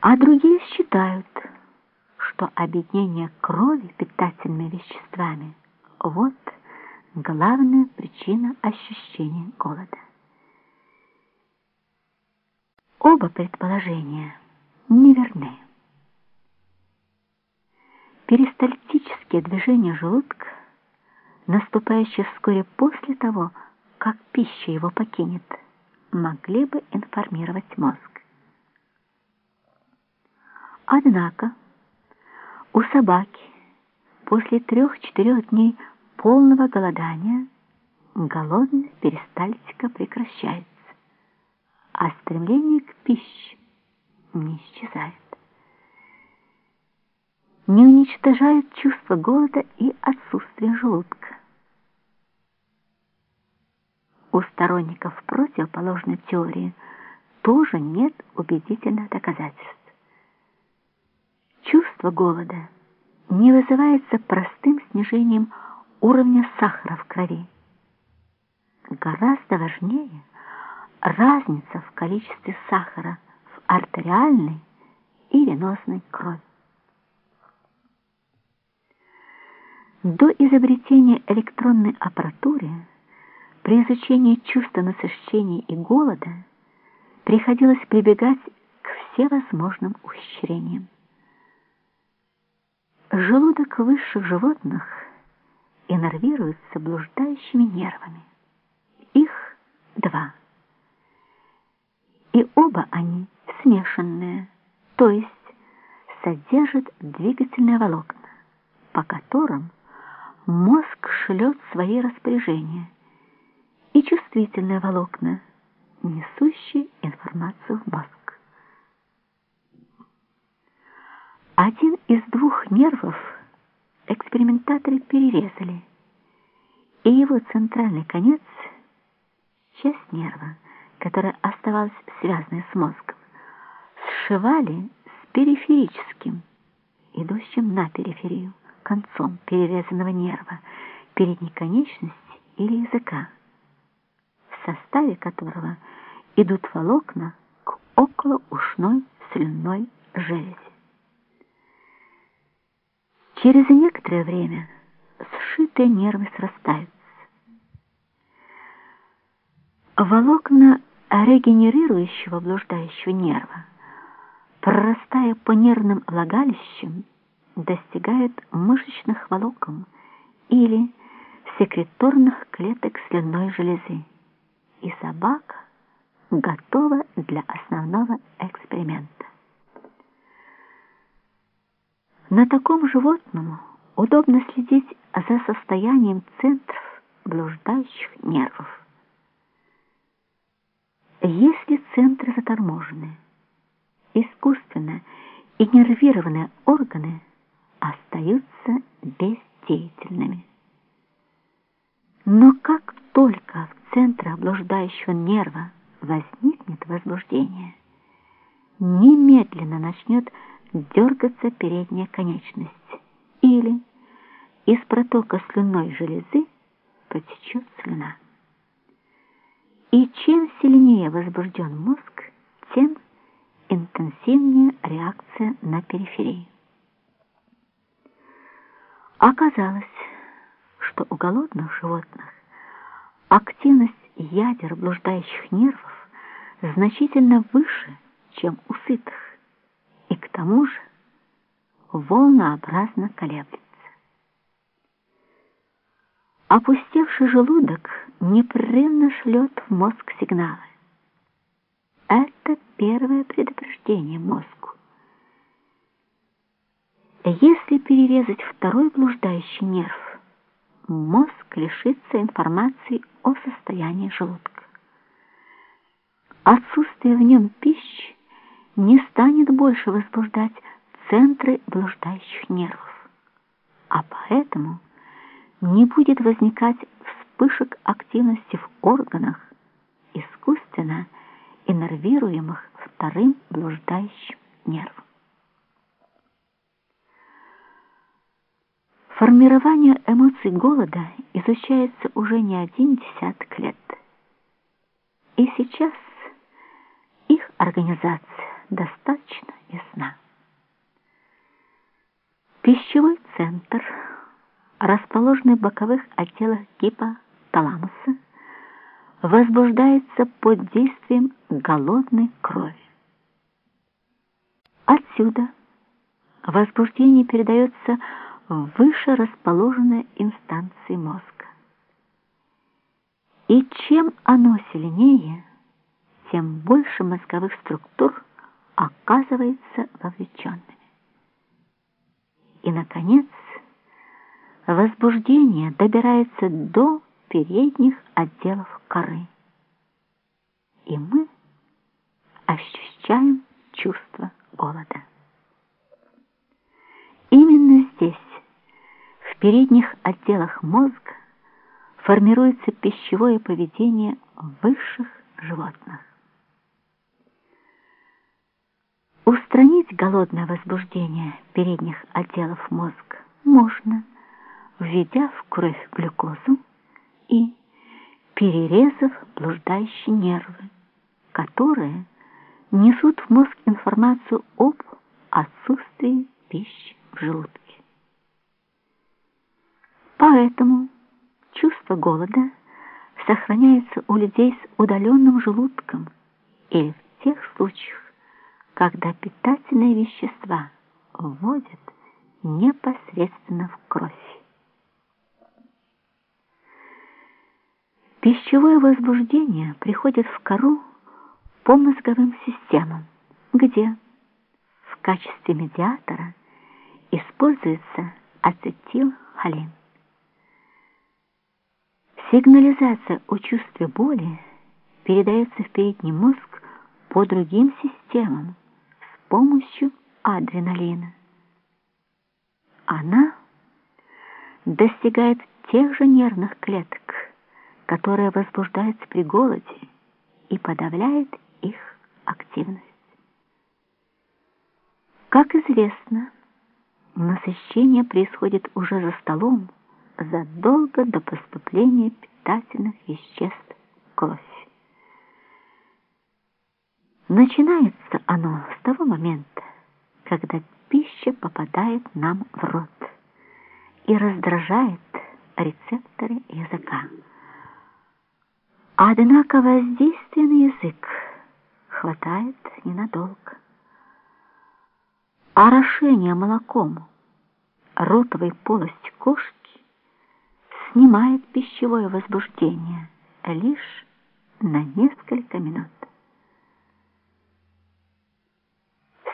А другие считают, что объединение крови питательными веществами – вот главная причина ощущения голода. Оба предположения неверны. Перистальтические движения желудка, наступающие вскоре после того, как пища его покинет, могли бы информировать мозг. Однако у собаки после трех-четырех дней полного голодания голодная перистальтика прекращается, а стремление к пище не исчезает. Не уничтожает чувство голода и отсутствие желудка. У сторонников противоположной теории тоже нет убедительных доказательств. Чувство голода не вызывается простым снижением уровня сахара в крови. Гораздо важнее разница в количестве сахара в артериальной и венозной крови. До изобретения электронной аппаратуры при изучении чувства насыщения и голода приходилось прибегать к всевозможным ухищрениям. Желудок высших животных иннервируется блуждающими нервами. Их два. И оба они смешанные, то есть содержат двигательные волокна, по которым мозг шлет свои распоряжения, и чувствительные волокна, несущие информацию в мозг. Один из двух нервов экспериментаторы перерезали, и его центральный конец, часть нерва, которая оставалась связанной с мозгом, сшивали с периферическим, идущим на периферию, концом перерезанного нерва, передней конечности или языка, в составе которого идут волокна к околоушной слюнной железе. Через некоторое время сшитые нервы срастаются. Волокна регенерирующего блуждающего нерва, прорастая по нервным влагалищам, достигают мышечных волокон или секреторных клеток слюнной железы, и собака готова для основного эксперимента. На таком животном удобно следить за состоянием центров блуждающих нервов. Если центры заторможены, искусственно иннервированные органы остаются бездеятельными. Но как только в центре блуждающего нерва возникнет возбуждение, немедленно начнет дергаться передняя конечность, или из протока слюнной железы потечет слюна. И чем сильнее возбужден мозг, тем интенсивнее реакция на периферии. Оказалось, что у голодных животных активность ядер блуждающих нервов значительно выше, чем у сытых и к тому же волнообразно колеблется. Опустевший желудок непрерывно шлет в мозг сигналы. Это первое предупреждение мозгу. Если перерезать второй блуждающий нерв, мозг лишится информации о состоянии желудка. Отсутствие в нем пищи не станет больше возбуждать центры блуждающих нервов, а поэтому не будет возникать вспышек активности в органах, искусственно иннервируемых вторым блуждающим нервом. Формирование эмоций голода изучается уже не один десяток лет. И сейчас их организация достаточно ясна. Пищевой центр, расположенный в боковых отделах гипоталамуса, возбуждается под действием голодной крови. Отсюда возбуждение передается в выше расположенные инстанции мозга. И чем оно сильнее, тем больше мозговых структур оказывается вовлеченными. И, наконец, возбуждение добирается до передних отделов коры. И мы ощущаем чувство голода. Именно передних отделах мозга, формируется пищевое поведение высших животных. Устранить голодное возбуждение передних отделов мозга можно, введя в кровь глюкозу и перерезав блуждающие нервы, которые несут в мозг информацию об отсутствии пищи в желудке. Поэтому чувство голода сохраняется у людей с удаленным желудком или в тех случаях, когда питательные вещества вводят непосредственно в кровь. Пищевое возбуждение приходит в кору по мозговым системам, где в качестве медиатора используется ацетилхолин. Сигнализация о чувстве боли передается в передний мозг по другим системам, помощью адреналина. Она достигает тех же нервных клеток, которые возбуждаются при голоде и подавляет их активность. Как известно, насыщение происходит уже за столом задолго до поступления питательных веществ в кровь. Начинается оно с того момента, когда пища попадает нам в рот и раздражает рецепторы языка. Однако воздействие на язык хватает ненадолго. Орошение молоком ротовой полости кошки снимает пищевое возбуждение лишь на несколько минут.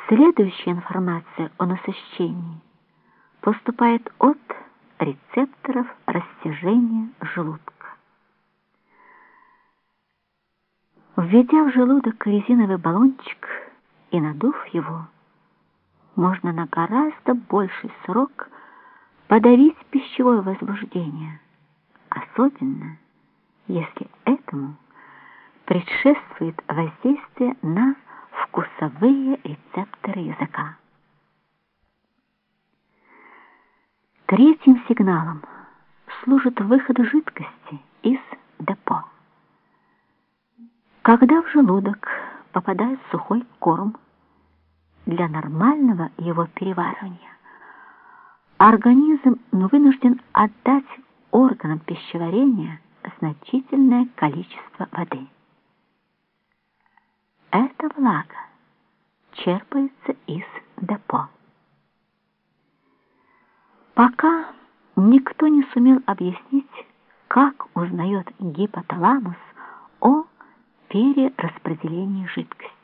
Следующая информация о насыщении поступает от рецепторов растяжения желудка. Введя в желудок резиновый баллончик и надув его, можно на гораздо больший срок подавить пищевое возбуждение, особенно если этому предшествует воздействие на вкусовые рецепторы языка. Третьим сигналом служит выход жидкости из депо. Когда в желудок попадает сухой корм, для нормального его переваривания организм вынужден отдать органам пищеварения значительное количество воды. Эта влага черпается из депо. Пока никто не сумел объяснить, как узнает гипоталамус о перераспределении жидкости.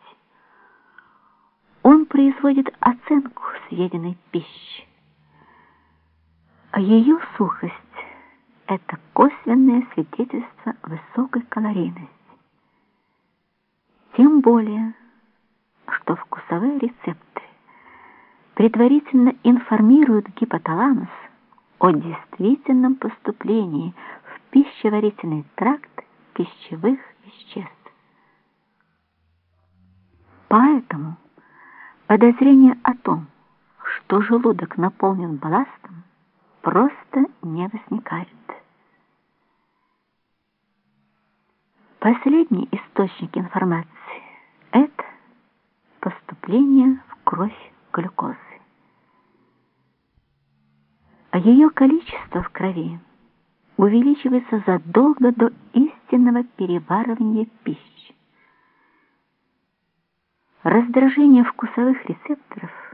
Он производит оценку съеденной пищи. Ее сухость – это косвенное свидетельство высокой калорийности. Тем более, что вкусовые рецепторы предварительно информируют гипоталамус о действительном поступлении в пищеварительный тракт пищевых веществ. Поэтому подозрение о том, что желудок наполнен балластом, просто не возникает. Последний источник информации – это поступление в кровь глюкозы. А ее количество в крови увеличивается задолго до истинного переваривания пищи. Раздражение вкусовых рецепторов –